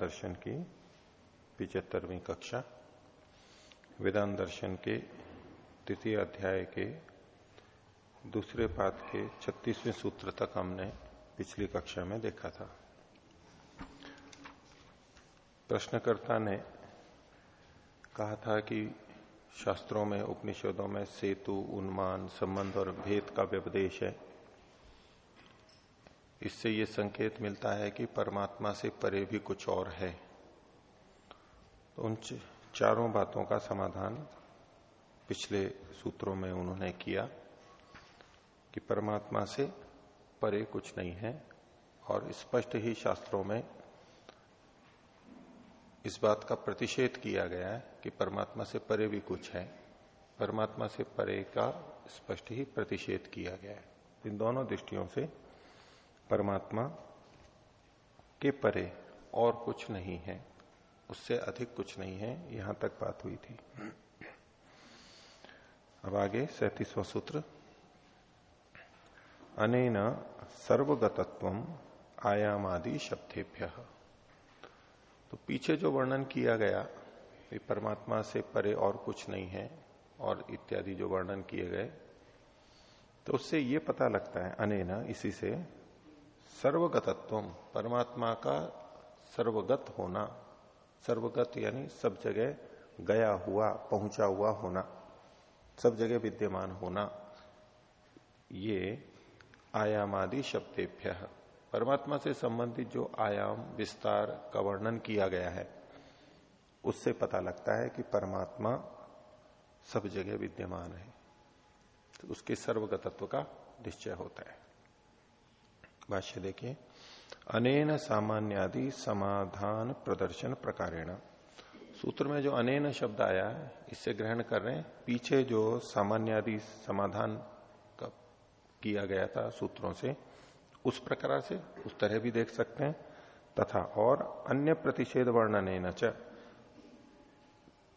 दर्शन की पिचहत्तरवीं कक्षा। वेदांत दर्शन के तृतीय अध्याय के दूसरे पाद के छत्तीसवें सूत्र तक हमने पिछली कक्षा में देखा था। प्रश्नकर्ता ने कहा था कि शास्त्रों में, उपनिषदों में सेतु, उन्मान, संबंध और भेद का व्यपदेश है। इससे ये संकेत मिलता है कि परमात्मा से परे भी कुछ और है। तो उन चारों बातों का समाधान पिछले सूत्रों में उन्होंने किया कि परमात्मा से परे कुछ नहीं है और स्पष्ट ही शास्त्रों में इस बात का प्रतिषेध किया गया है कि परमात्मा से परे भी कुछ है। परमात्मा से परे का स्पष्ट ही प्रतिषेध किया गया है। इन दोनों दृष्टियों से परमात्मा के परे और कुछ नहीं है। उससे अधिक कुछ नहीं है। यहाँ तक बात हुई थी। अब आगे सैतीसवां सूत्र। अनेन सर्वगतत्व आयामादि शब्देभ्य। तो पीछे जो वर्णन किया गया परमात्मा से परे और कुछ नहीं है, और इत्यादि जो वर्णन किए गए तो उससे ये पता लगता है, अनेना इसी से सर्वगतत्व, परमात्मा का सर्वगत होना, सर्वगत यानी सब जगह गया हुआ, पहुँचा हुआ होना, सब जगह विद्यमान होना, ये आयामादि शब्देभ्य। परमात्मा से संबंधित जो आयाम, विस्तार का वर्णन किया गया है, उससे पता लगता है कि परमात्मा सब जगह विद्यमान है। तो उसके सर्वगतत्व का निश्चय होता है। भाष्य देखिए। अनेन सामान्यादि समाधान प्रदर्शन प्रकारेण। सूत्र में जो अनेन शब्द आया है इससे ग्रहण कर रहे हैं। पीछे जो सामान्यादि समाधान का किया गया था सूत्रों से, उस प्रकार से उस तरह भी देख सकते हैं। तथा और अन्य प्रतिषेध वर्णन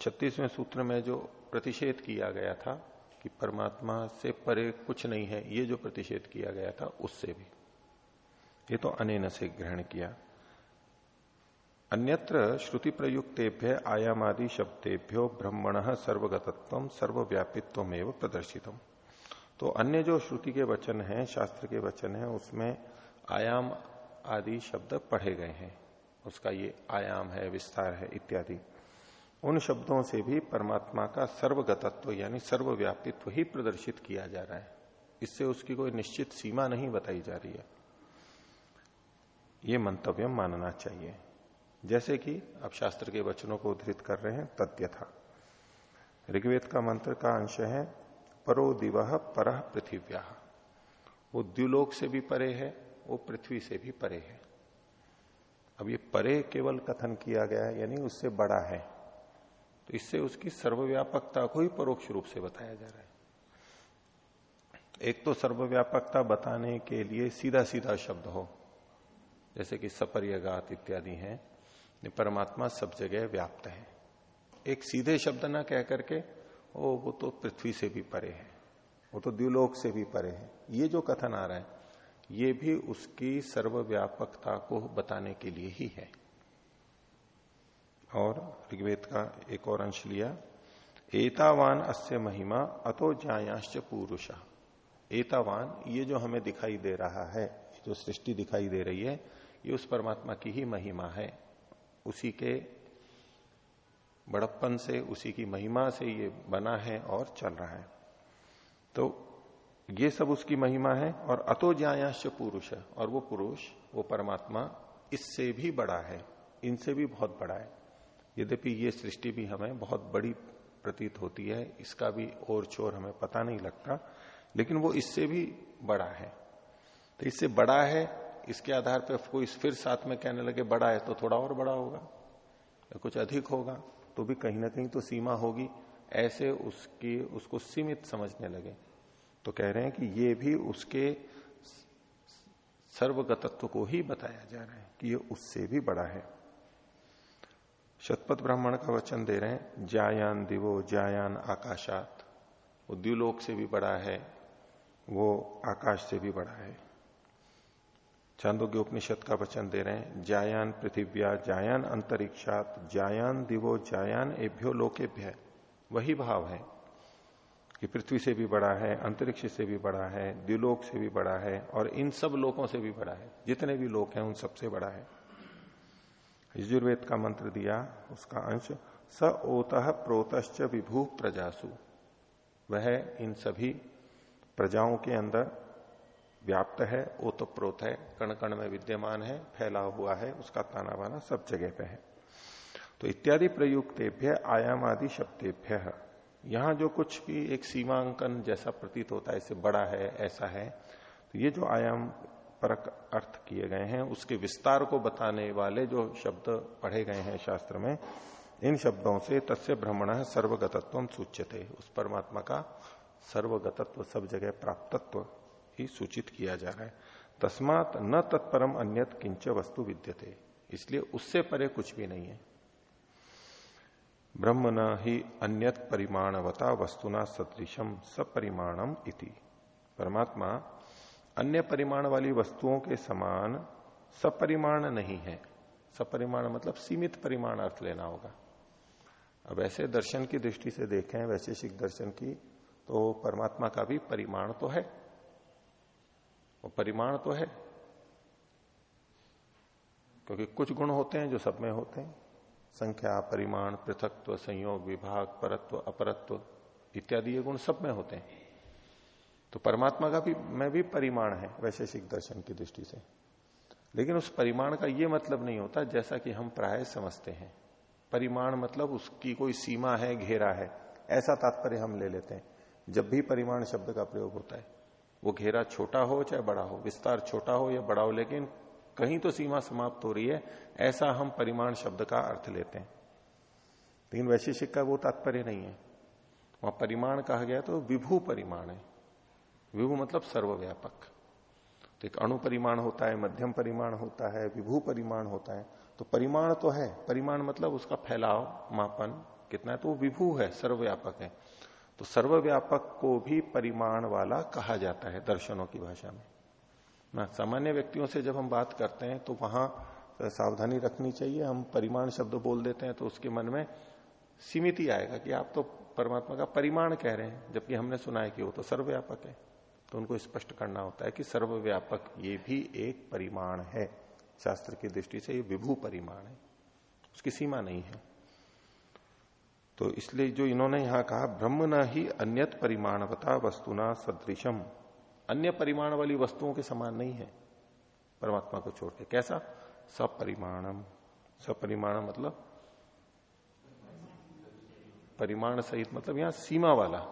छत्तीसवें सूत्र में जो प्रतिषेध किया गया था कि परमात्मा से परे कुछ नहीं है, ये जो प्रतिषेध किया गया था, उससे भी। ये तो अनेन से ग्रहण किया। अन्यत्र श्रुति प्रयुक्तेभ्य आयामादि शब्देभ्यो ब्रह्मण सर्वगतत्व सर्वव्यापित्व एवं प्रदर्शितम। तो अन्य जो श्रुति के वचन हैं, शास्त्र के वचन हैं, उसमें आयाम आदि शब्द पढ़े गए हैं। उसका ये आयाम है, विस्तार है, इत्यादि। उन शब्दों से भी परमात्मा का सर्वगतत्व यानी सर्वव्यापित्व ही प्रदर्शित किया जा रहा है। इससे उसकी कोई निश्चित सीमा नहीं बताई जा रही है। ये मंतव्य मानना चाहिए। जैसे कि अब शास्त्र के वचनों को उद्धृत कर रहे हैं, तथ्यथा। ऋग्वेद का मंत्र का अंश है, परो दिव पर पृथिव्या। वो द्व्युलोक से भी परे है, वो पृथ्वी से भी परे है। अब ये परे केवल कथन किया गया है, यानी उससे बड़ा है। तो इससे उसकी सर्वव्यापकता को ही परोक्ष रूप से बताया जा रहा है। एक तो सर्वव्यापकता बताने के लिए सीधा सीधा शब्द हो जैसे कि सपर्यगात इत्यादि हैं परमात्मा सब जगह व्याप्त है। एक सीधे शब्द ना कह करके, ओ, वो तो पृथ्वी से भी परे है, वो तो द्व्युलोक से भी परे है। ये जो कथन आ रहा है, ये भी उसकी सर्वव्यापकता को बताने के लिए ही है। और ऋग्वेद का एक और अंश लिया, एतावान अस्य महिमा अतो ज्यायाश्च पुरुष। एतावान, ये जो हमें दिखाई दे रहा है, जो सृष्टि दिखाई दे रही है ये उस परमात्मा की ही महिमा है। उसी के बड़प्पन से, उसी की महिमा से ये बना है और चल रहा है। तो ये सब उसकी महिमा है और अतो ज्यायाश्च पुरुष, और वो पुरुष, वो परमात्मा इससे भी बड़ा है, इनसे भी बहुत बड़ा है। यद्यपि ये सृष्टि भी हमें बहुत बड़ी प्रतीत होती है, इसका भी और चोर हमें पता नहीं लगता, लेकिन वो इससे भी बड़ा है। तो इससे बड़ा है इसके आधार पर कोई फिर साथ में कहने लगे, बड़ा है तो थोड़ा और बड़ा होगा, या कुछ अधिक होगा तो भी कहीं ना कहीं तो सीमा होगी। ऐसे उसकी, उसको सीमित समझने लगे। तो कह रहे हैं कि ये भी उसके सर्वगतत्व को ही बताया जा रहा है कि ये उससे भी बड़ा है। शतपथ ब्राह्मण का वचन दे रहे हैं, जायान दिवो, जायान आकाशात। वो द्व्यूलोक से भी बड़ा है, वो आकाश से भी बड़ा है। चांदोग्य उपनिषद का वचन दे रहे हैं, जायान पृथिव्या, जायान अंतरिक्षात, जायान दिवो, जायान एभ्यो लोकेभ्य वही भाव है कि पृथ्वी से भी बड़ा है, अंतरिक्ष से भी बड़ा है, द्विलोक से भी बड़ा है और इन सब लोकों से भी बड़ा है। जितने भी लोक हैं, उन सबसे बड़ा है। यजुर्वेद का मंत्र दिया, उसका अंश, स ओत प्रोतश्च विभू प्रजासु। वह इन सभी प्रजाओं के अंदर व्याप्त है ओत प्रोत है कण कण में विद्यमान है, फैला हुआ है, उसका ताना बाना सब जगह पे है। तो इत्यादि प्रयुक्तेभ्य आयाम आदि शब्देभ्य। यहाँ जो कुछ भी एक सीमांकन जैसा प्रतीत होता है, इससे बड़ा है, ऐसा है तो ये जो आयाम परक अर्थ किए गए हैं, उसके विस्तार को बताने वाले जो शब्द पढ़े गए हैं शास्त्र में, इन शब्दों से तस्य भ्रमण सर्वगतत्व सूच्यते। उस परमात्मा का सर्वगतत्व, सब जगह प्राप्तत्व। ही सूचित किया जा रहा है। तस्मात न तत्परम अन्यत किंच वस्तु विद्यते। इसलिए उससे परे कुछ भी नहीं है। ब्रह्म न ही अन्यत परिमाणवता वस्तुना सदृशम सपरिमाणम इति। परमात्मा अन्य परिमाण वाली वस्तुओं के समान सपरिमाण नहीं है। सपरिमाण मतलब सीमित परिमाण अर्थ लेना होगा। अब ऐसे दर्शन की दृष्टि से देखें, वैशेषिक दर्शन की तो परमात्मा का भी परिमाण तो है। वो परिमाण तो है। क्योंकि कुछ गुण होते हैं जो सब में होते हैं। संख्या, परिमाण, पृथकत्व, संयोग, विभाग, परत्व, अपरत्व इत्यादि ये गुण सब में होते हैं। तो परमात्मा का भी, में भी परिमाण है वैशेषिक दर्शन की दृष्टि से। लेकिन उस परिमाण का ये मतलब नहीं होता जैसा कि हम प्राय समझते हैं। परिमाण मतलब उसकी कोई सीमा है, घेरा है। ऐसा तात्पर्य हम ले लेते हैं। जब भी परिमाण शब्द का प्रयोग होता है। वो घेरा छोटा हो चाहे बड़ा हो, विस्तार छोटा हो या बड़ा हो, लेकिन कहीं तो सीमा समाप्त हो रही है, ऐसा हम परिमाण शब्द का अर्थ लेते हैं। लेकिन वैशेषिक का वो तात्पर्य नहीं है। वहाँ परिमाण कहा गया तो विभू परिमाण है। विभू मतलब सर्वव्यापक। तो एक अणु परिमाण होता है, मध्यम परिमाण होता है, विभू परिमाण होता है। तो परिमाण तो है, परिमाण मतलब उसका फैलाव, मापन कितना है तो वो विभू है, सर्वव्यापक है। तो सर्वव्यापक को भी परिमाण वाला कहा जाता है दर्शनों की भाषा में। ना, सामान्य व्यक्तियों से जब हम बात करते हैं तो वहाँ सावधानी रखनी चाहिए। हम परिमाण शब्द बोल देते हैं तो उसके मन में सीमित ही आएगा कि आप तो परमात्मा का परिमाण कह रहे हैं, जबकि हमने सुना है कि वो तो सर्वव्यापक है। तो उनको स्पष्ट करना होता है कि सर्वव्यापक ये भी एक परिमाण है। शास्त्र की दृष्टि से ये विभू परिमाण है। उसकी सीमा नहीं है। तो इसलिए जो इन्होंने यहाँ कहा, ब्रह्म न ही अन्यत परिमाणवता वस्तुना सदृशम। अन्य परिमाण वाली वस्तुओं के समान नहीं है, परमात्मा को छोड़ के। कैसा? सपरिमाणम। सपरिमाण मतलब परिमाण सहित मतलब यहाँ सीमा वाला,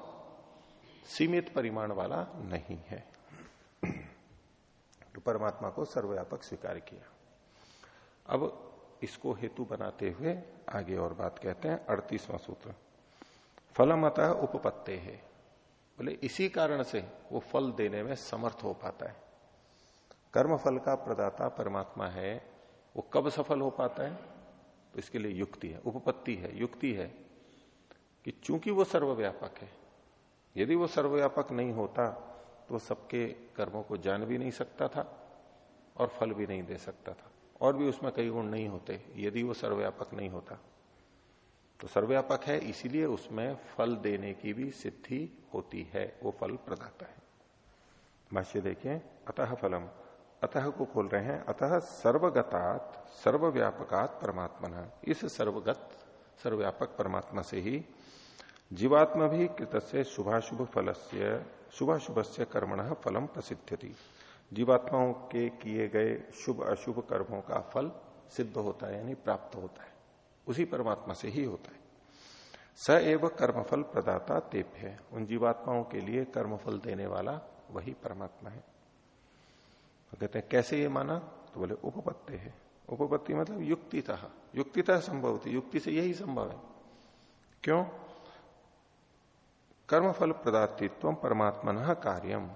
सीमित परिमाण वाला नहीं है। तो परमात्मा को सर्वव्यापक स्वीकार किया। अब इसको हेतु बनाते हुए आगे और बात कहते हैं, अड़तीसवां सूत्र। फलमतः उपपत्ते है। बोले, इसी कारण से वो फल देने में समर्थ हो पाता है। कर्म फल का प्रदाता परमात्मा है, वो कब सफल हो पाता है? तो इसके लिए युक्ति है, उपपत्ति है। युक्ति है कि चूँकि वो सर्वव्यापक है, यदि वो सर्वव्यापक नहीं होता तो सबके कर्मों को जान भी नहीं सकता था और फल भी नहीं दे सकता था। और भी उसमें कई गुण नहीं होते, यदि वो सर्वव्यापक नहीं होता। तो सर्वव्यापक है, इसीलिए उसमें फल देने की भी सिद्धि होती है, वो फल प्रदाता है। भाष्य देखिए, अतः फलम, अतः को खोल रहे हैं, अतः सर्वगतात, सर्वव्यापकात परमात्मा इस सर्वगत, सर्वव्यापक परमात्मा से ही जीवात्मा भी कृत से शुभाशुभ फल से शुभाशुभ से कर्मण फलम प्रसिद्ध जीवात्माओं के किए गए शुभ, अशुभ कर्मों का फल सिद्ध होता है, यानी प्राप्त होता है। उसी परमात्मा से ही होता है। स एव कर्मफल प्रदाता तेभ्य। उन जीवात्माओं के लिए कर्मफल देने वाला वही परमात्मा है। तो कहते हैं, कैसे ये माना? तो बोले, उपपत्ति है। उपपत्ति मतलब युक्ति था युक्ति था संभव थी युक्ति से यही संभव है। क्यों? कर्मफल प्रदातित्व परमात्मा कार्यम।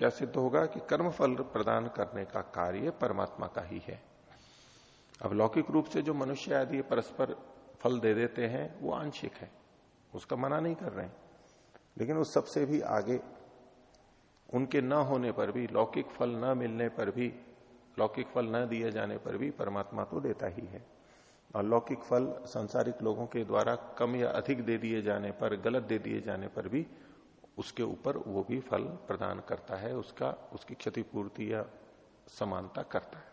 क्या सिद्ध होगा कि कर्मफल प्रदान करने का कार्य परमात्मा का ही है? अब लौकिक रूप से जो मनुष्य आदि परस्पर फल दे देते हैं, वो आंशिक है। उसका मना नहीं कर रहे हैं। लेकिन उस सबसे भी आगे, उनके न होने पर भी, लौकिक फल न मिलने पर भी, लौकिक फल न दिए जाने पर भी परमात्मा तो देता ही है। और लौकिक फल संसारिक लोगों के द्वारा कम या अधिक दे दिए जाने पर, गलत दे दिए जाने पर भी उसके ऊपर वो भी फल प्रदान करता है, उसका, उसकी क्षतिपूर्ति या समानता करता है।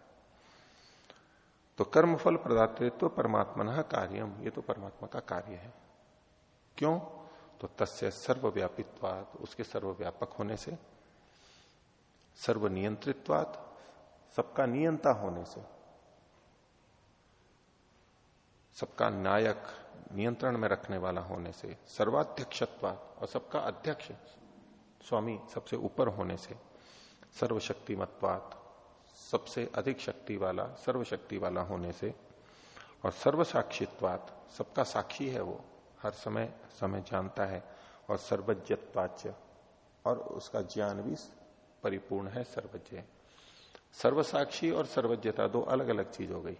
तो कर्म फल प्रदातृत्व तो परमात्मा कार्यम ये तो परमात्मा का कार्य है। क्यों? तो तस्य सर्वव्यापित्वात, उसके सर्वव्यापक होने से, सर्वनियंत्रित्वात, सबका नियंता होने से, सबका नायक नियंत्रण में रखने वाला होने से सर्वाध्यक्षत्वात और सबका अध्यक्ष स्वामी सबसे ऊपर होने से, सर्वशक्तिमत्वात सबसे अधिक शक्ति वाला, सर्वशक्ति वाला होने से और सर्व साक्षित्वात सबका साक्षी है वो, हर समय समय जानता है और सर्वज्ञत्वाच्य और उसका ज्ञान भी परिपूर्ण है सर्वज्ञ। सर्वसाक्षी और सर्वज्ञता दो अलग अलग चीज़ हो गई।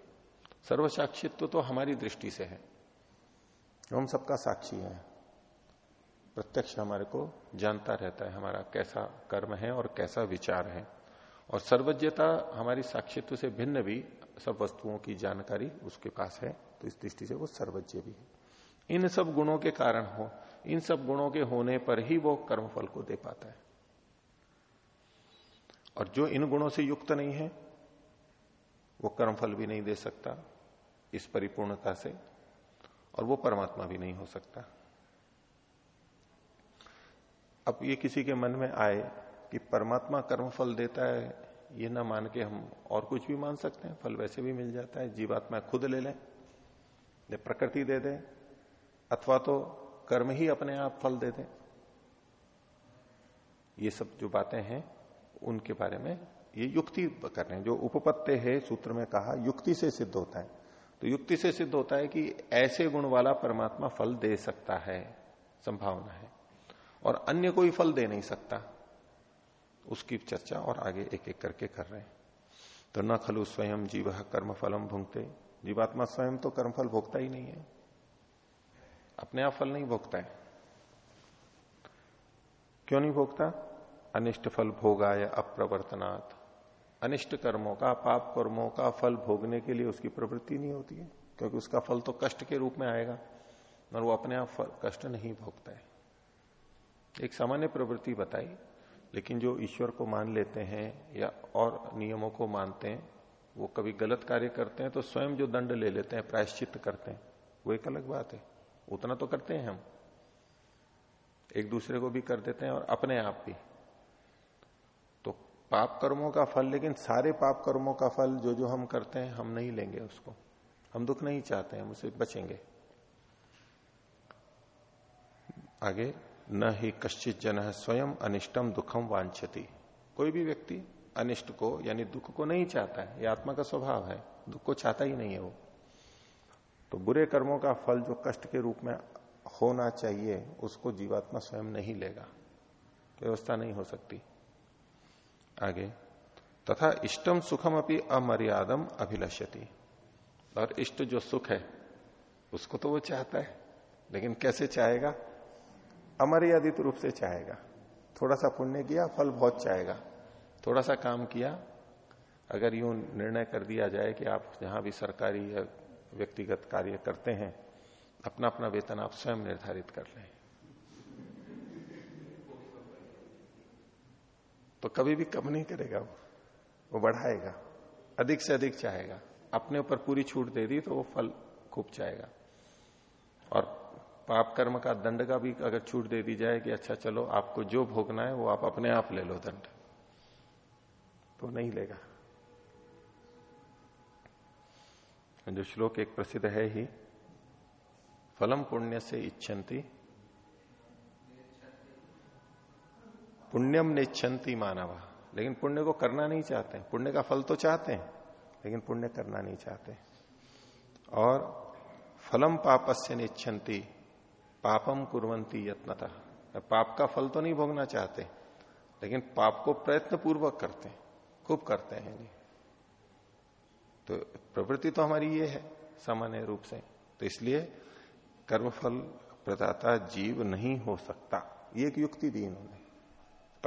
सर्वसाक्षित्व तो हमारी दृष्टि से है। हम सबका साक्षी है। प्रत्यक्ष हमारे को जानता रहता है हमारा कैसा कर्म है और कैसा विचार है। और सर्वज्ञता हमारी साक्षित्व से भिन्न भी सब वस्तुओं की जानकारी उसके पास है तो इस दृष्टि से वो सर्वज्ञ भी है। इन सब गुणों के कारण हो, इन सब गुणों के होने पर ही वो कर्मफल को दे पाता है। और जो इन गुणों से युक्त नहीं है, वो कर्मफल भी नहीं दे सकता, इस परिपूर्णता से। और वो परमात्मा भी नहीं हो सकता। अब ये किसी के मन में आए कि परमात्मा कर्म फल देता है, ये ना मान के हम और कुछ भी मान सकते हैं, फल वैसे भी मिल जाता है, जीवात्मा खुद ले लें प्रकृति दे दे, अथवा तो कर्म ही अपने आप फल दे दे। ये सब जो बातें हैं, उनके बारे में ये युक्ति कर रहे हैं। जो उपपत्ति है, सूत्र में कहा, युक्ति से सिद्ध होता है। तो युक्ति से सिद्ध होता है कि ऐसे गुण वाला परमात्मा फल दे सकता है, संभावना है। और अन्य कोई फल दे नहीं सकता। उसकी चर्चा और आगे एक एक करके कर रहे हैं। तो न खलु स्वयं जीव कर्म फलम भुगते जीवात्मा स्वयं तो कर्मफल भोगता ही नहीं है। अपने आप फल नहीं भोगता है। क्यों नहीं भोगता? अनिष्ट फल भोगा या अप्रवर्तनात्। अनिष्ट कर्मों का, पाप कर्मों का फल भोगने के लिए उसकी प्रवृत्ति नहीं होती है, क्योंकि उसका फल तो कष्ट के रूप में आएगा और वो अपने आप कष्ट नहीं भोगता है। एक सामान्य प्रवृत्ति बताई, लेकिन जो ईश्वर को मान लेते हैं या और नियमों को मानते हैं, वो कभी गलत कार्य करते हैं तो स्वयं जो दंड ले लेते हैं, प्रायश्चित करते हैं, वो एक अलग बात है। उतना तो करते हैं हम। एक दूसरे को भी कर देते हैं और अपने आप भी। पाप कर्मों का फल, लेकिन सारे पाप कर्मों का फल जो जो हम करते हैं, हम नहीं लेंगे उसको। हम दुख नहीं चाहते हैं, हम उसे बचेंगे। आगे, न ही कश्चित जन स्वयं अनिष्टम दुखम वांछती कोई भी व्यक्ति अनिष्ट को, यानी दुख को नहीं चाहता है यह आत्मा का स्वभाव है, दुख को चाहता ही नहीं है वो। तो बुरे कर्मों का फल जो कष्ट के रूप में होना चाहिए, उसको जीवात्मा स्वयं नहीं लेगा। व्यवस्था नहीं हो सकती। आगे, तथा इष्टम सुखम अपनी अमर्यादम अभिलष्यति। और इष्ट जो सुख है, उसको तो वो चाहता है, लेकिन कैसे चाहेगा? अमर्यादित रूप से चाहेगा। थोड़ा सा पुण्य किया, फल बहुत चाहेगा। थोड़ा सा काम किया, अगर यूँ निर्णय कर दिया जाए कि आप जहाँ भी सरकारी या व्यक्तिगत कार्य करते हैं अपना अपना वेतन आप स्वयं निर्धारित कर लें। तो कभी भी कम नहीं करेगा वो। वो बढ़ाएगा। अधिक से अधिक चाहेगा। अपने ऊपर पूरी छूट दे दी तो वो फल खूब चाहेगा। और पाप कर्म का दंड का भी अगर छूट दे दी जाए कि अच्छा चलो, आपको जो भोगना है वो आप अपने आप ले लो दंड। तो नहीं लेगा। जो श्लोक एक प्रसिद्ध है ही, फलम पुण्य से इच्छन्ति पुण्यम निच्छन्ति मानव। लेकिन पुण्य को करना नहीं चाहते। पुण्य का फल तो चाहते हैं, लेकिन पुण्य करना नहीं चाहते। और फलम पापस्य निच्छन्ति, पापम कुरंती यत्नता। पाप का फल तो नहीं भोगना चाहते, लेकिन पाप को प्रयत्न पूर्वक करते हैं, खूब करते हैं जी। तो प्रवृत्ति तो हमारी ये है, सामान्य रूप से। तो इसलिए कर्मफल प्रदाता जीव नहीं हो सकता, ये एक युक्ति दी इन्होंने।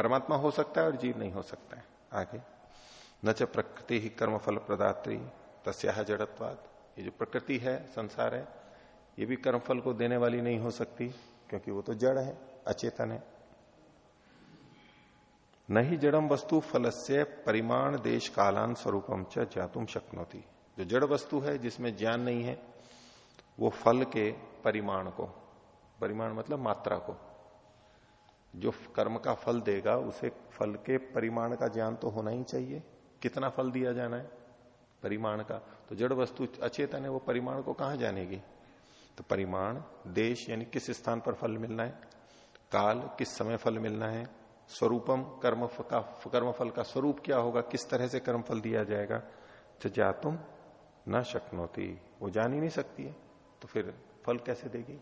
परमात्मा हो सकता है और जीव नहीं हो सकता है। आगे। न च प्रकृति ही कर्मफल प्रदात्री, तस्या जड़त्वाद ये जो प्रकृति है, संसार है, ये भी कर्मफल को देने वाली नहीं हो सकती, क्योंकि वो तो जड़ है, अचेतन है। न ही जड़म वस्तु फल से परिमाण देश कालान स्वरूपम च जातुम शक्नोती। जो जड़ वस्तु है, जिसमें ज्ञान नहीं है, वो फल के परिमाण को, परिमाण मतलब मात्रा को जो कर्म का फल देगा, उसे फल के परिमाण का ज्ञान तो होना ही चाहिए। कितना फल दिया जाना है? परिमाण का। तो जड़ वस्तु अचेतन है, वो परिमाण को कहाँ जानेगी? तो परिमाण, देश यानी किस स्थान पर फल मिलना है? काल, किस समय फल मिलना है? स्वरूपम, कर्म का कर्म फल का स्वरूप क्या होगा? किस तरह से कर्म फल दिया जाएगा? तो जा तुम न शक्नोती। वो जान ही नहीं सकती है। तो फिर फल कैसे देगी?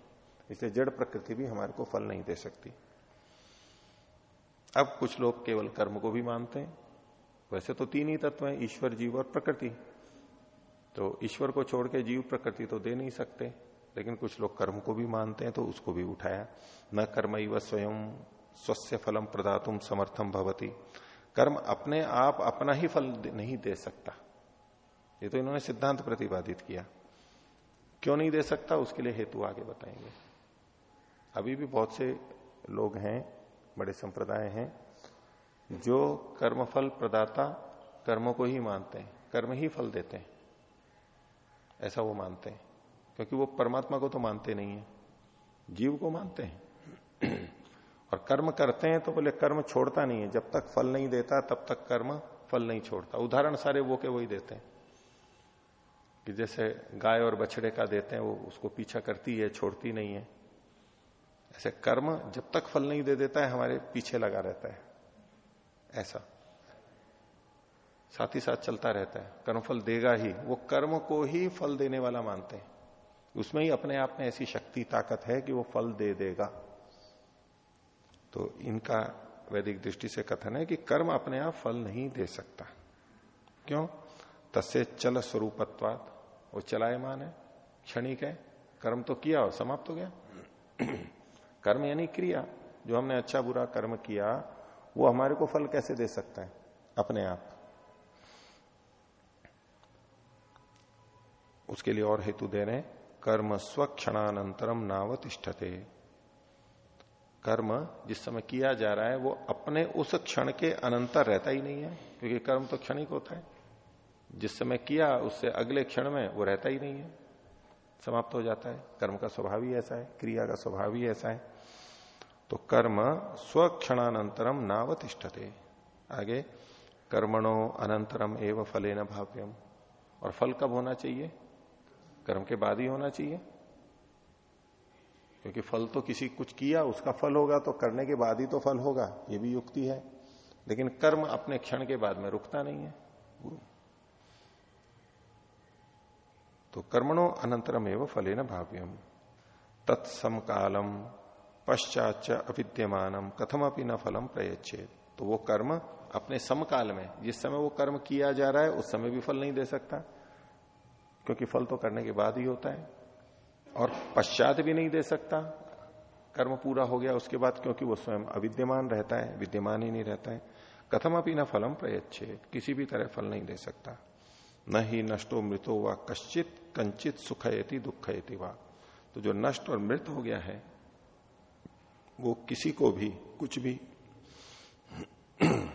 इसलिए जड़ प्रकृति भी हमारे को फल नहीं दे सकती। अब कुछ लोग केवल कर्म को भी मानते हैं। वैसे तो तीन ही तत्व हैं, ईश्वर, जीव और प्रकृति। तो ईश्वर को छोड़ के जीव, प्रकृति तो दे नहीं सकते। लेकिन कुछ लोग कर्म को भी मानते हैं तो उसको भी उठाया। न कर्म व स्वयं स्वस्थ फलम प्रदातुम समर्थम भवती। कर्म अपने आप अपना ही फल नहीं दे सकता। ये तो इन्होंने सिद्धांत प्रतिपादित किया। क्यों नहीं दे सकता? उसके लिए हेतु आगे बताएँगे। अभी भी बहुत से लोग हैं बड़े संप्रदाय हैं, जो कर्मफल प्रदाता कर्म को ही मानते हैं, कर्म ही फल देते हैं। ऐसा वो मानते हैं, क्योंकि वो परमात्मा को तो मानते नहीं है, जीव को मानते हैं। और कर्म करते हैं तो बोले, कर्म छोड़ता नहीं है, जब तक फल नहीं देता, तब तक कर्म फल नहीं छोड़ता। उदाहरण सारे वो के वही देते हैं, कि जैसे गाय और बछड़े का देते हैं, वो उसको पीछा करती है, छोड़ती नहीं है। ऐसे कर्म जब तक फल नहीं दे देता है, हमारे पीछे लगा रहता है। ऐसा। साथ ही साथ चलता रहता है। कर्मफल देगा ही। वो कर्म को ही फल देने वाला मानते हैं। उसमें ही अपने आप में ऐसी शक्ति, ताकत है कि वो फल दे देगा। तो इनका वैदिक दृष्टि से कथन है कि कर्म अपने आप फल नहीं दे सकता। क्यों? तस्य चल स्वरूपत्वाद वो चलायमान है, क्षणिक है। कर्म तो किया और समाप्त हो गया। कर्म यानी क्रिया। जो हमने अच्छा बुरा कर्म किया, वो हमारे को फल कैसे दे सकता है? अपने आप। उसके लिए और हेतु दे रहे कर्म स्वक्षणानंतरम नावतिष्ठते। कर्म जिस समय किया जा रहा है, वो अपने उस क्षण के अनंतर रहता ही नहीं है, क्योंकि कर्म तो क्षणिक होता है। जिस समय किया, उससे अगले क्षण में वो रहता ही नहीं है। समाप्त हो जाता है। कर्म का स्वभाव ही ऐसा है, क्रिया का स्वभाव ही ऐसा है। तो कर्म स्वक्षणानंतरम नावतिष्ठते। आगे, कर्मणो अनंतरम एवं फले न भाव्यम। और फल कब होना चाहिए? कर्म के बाद ही होना चाहिए। क्योंकि फल तो किसी कुछ किया, उसका फल होगा तो करने के बाद ही तो फल होगा, ये भी युक्ति है। लेकिन कर्म अपने क्षण के बाद में रुकता नहीं है। तो कर्मणो अनंतरम एवं फले न भाव्यम। तत्समकालम पश्चात अविद्यमानम कथम अपनी न फलम प्रयच्छेद तो वो कर्म अपने समकाल में, जिस समय वो कर्म किया जा रहा है, उस समय भी फल नहीं दे सकता। क्योंकि फल तो करने के बाद ही होता है। और पश्चात भी नहीं दे सकता। कर्म पूरा हो गया उसके बाद, क्योंकि वो स्वयं अविद्यमान रहता है, विद्यमान ही नहीं रहता है। कथम अपनी न फलम प्रयच्छेद किसी भी तरह फल नहीं दे सकता। न ही नष्टो मृतो व कश्चित कंचित सुखयति दुखयति वा। तो जो नष्ट और मृत हो गया है, वो किसी को भी, कुछ भी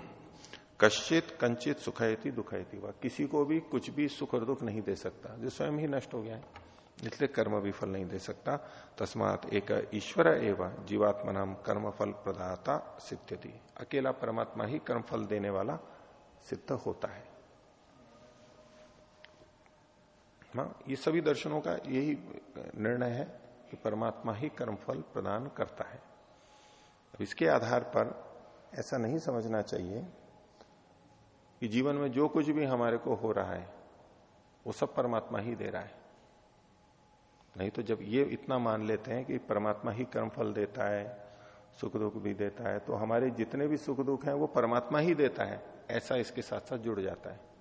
कश्चित कंचित सुखयती दुखयती वह किसी को भी कुछ भी सुख और दुख नहीं दे सकता, जो स्वयं ही नष्ट हो गया है, इसलिए कर्म भी फल नहीं दे सकता। तस्मात एक ईश्वर एवं जीवात्मा नाम कर्म फल प्रदाता सिद्धति अकेला परमात्मा ही कर्म फल देने वाला सिद्ध होता है। हाँ ये सभी दर्शनों का यही निर्णय है कि परमात्मा ही कर्मफल प्रदान करता है। अब इसके आधार पर ऐसा नहीं समझना चाहिए कि जीवन में जो कुछ भी हमारे को हो रहा है, वो सब परमात्मा ही दे रहा है। नहीं तो जब ये इतना मान लेते हैं कि परमात्मा ही कर्मफल देता है, सुख दुख भी देता है तो हमारे जितने भी सुख दुख हैं, वो परमात्मा ही देता है। ऐसा इसके साथ साथ जुड़ जाता है।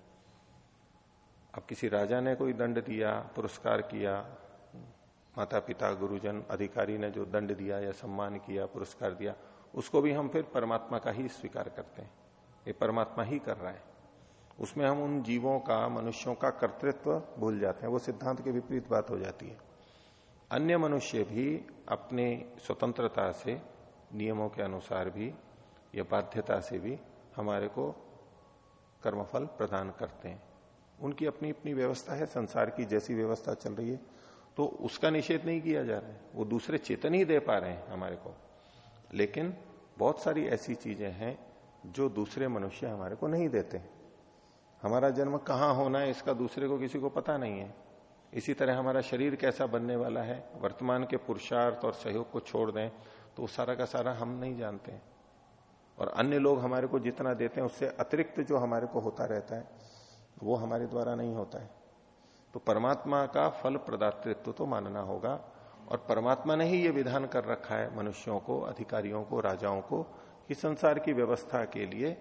अब किसी राजा ने कोई दंड दिया, पुरस्कार किया माता पिता गुरुजन, अधिकारी ने जो दंड दिया या सम्मान किया, पुरस्कार दिया, उसको भी हम फिर परमात्मा का ही स्वीकार करते हैं। ये परमात्मा ही कर रहा है। उसमें हम उन जीवों का, मनुष्यों का कर्तृत्व भूल जाते हैं। वो सिद्धांत के विपरीत बात हो जाती है। अन्य मनुष्य भी अपने स्वतंत्रता से, नियमों के अनुसार भी या बाध्यता से भी हमारे को कर्मफल प्रदान करते हैं। उनकी अपनी अपनी व्यवस्था है, संसार की जैसी व्यवस्था चल रही है तो उसका निषेध नहीं किया जा रहा है। वो दूसरे चेतन ही दे पा रहे हैं हमारे को। लेकिन बहुत सारी ऐसी चीज़ें हैं जो दूसरे मनुष्य हमारे को नहीं देते। हमारा जन्म कहाँ होना है, इसका दूसरे को किसी को पता नहीं है। इसी तरह हमारा शरीर कैसा बनने वाला है, वर्तमान के पुरुषार्थ और सहयोग को छोड़ दें तो सारा का सारा हम नहीं जानते। और अन्य लोग हमारे को जितना देते हैं, उससे अतिरिक्त जो हमारे को होता रहता है वो हमारे द्वारा नहीं होता है। तो परमात्मा का फल प्रदातृत्व तो मानना होगा और परमात्मा ने ही ये विधान कर रखा है मनुष्यों को, अधिकारियों को, राजाओं को कि संसार की व्यवस्था के लिए,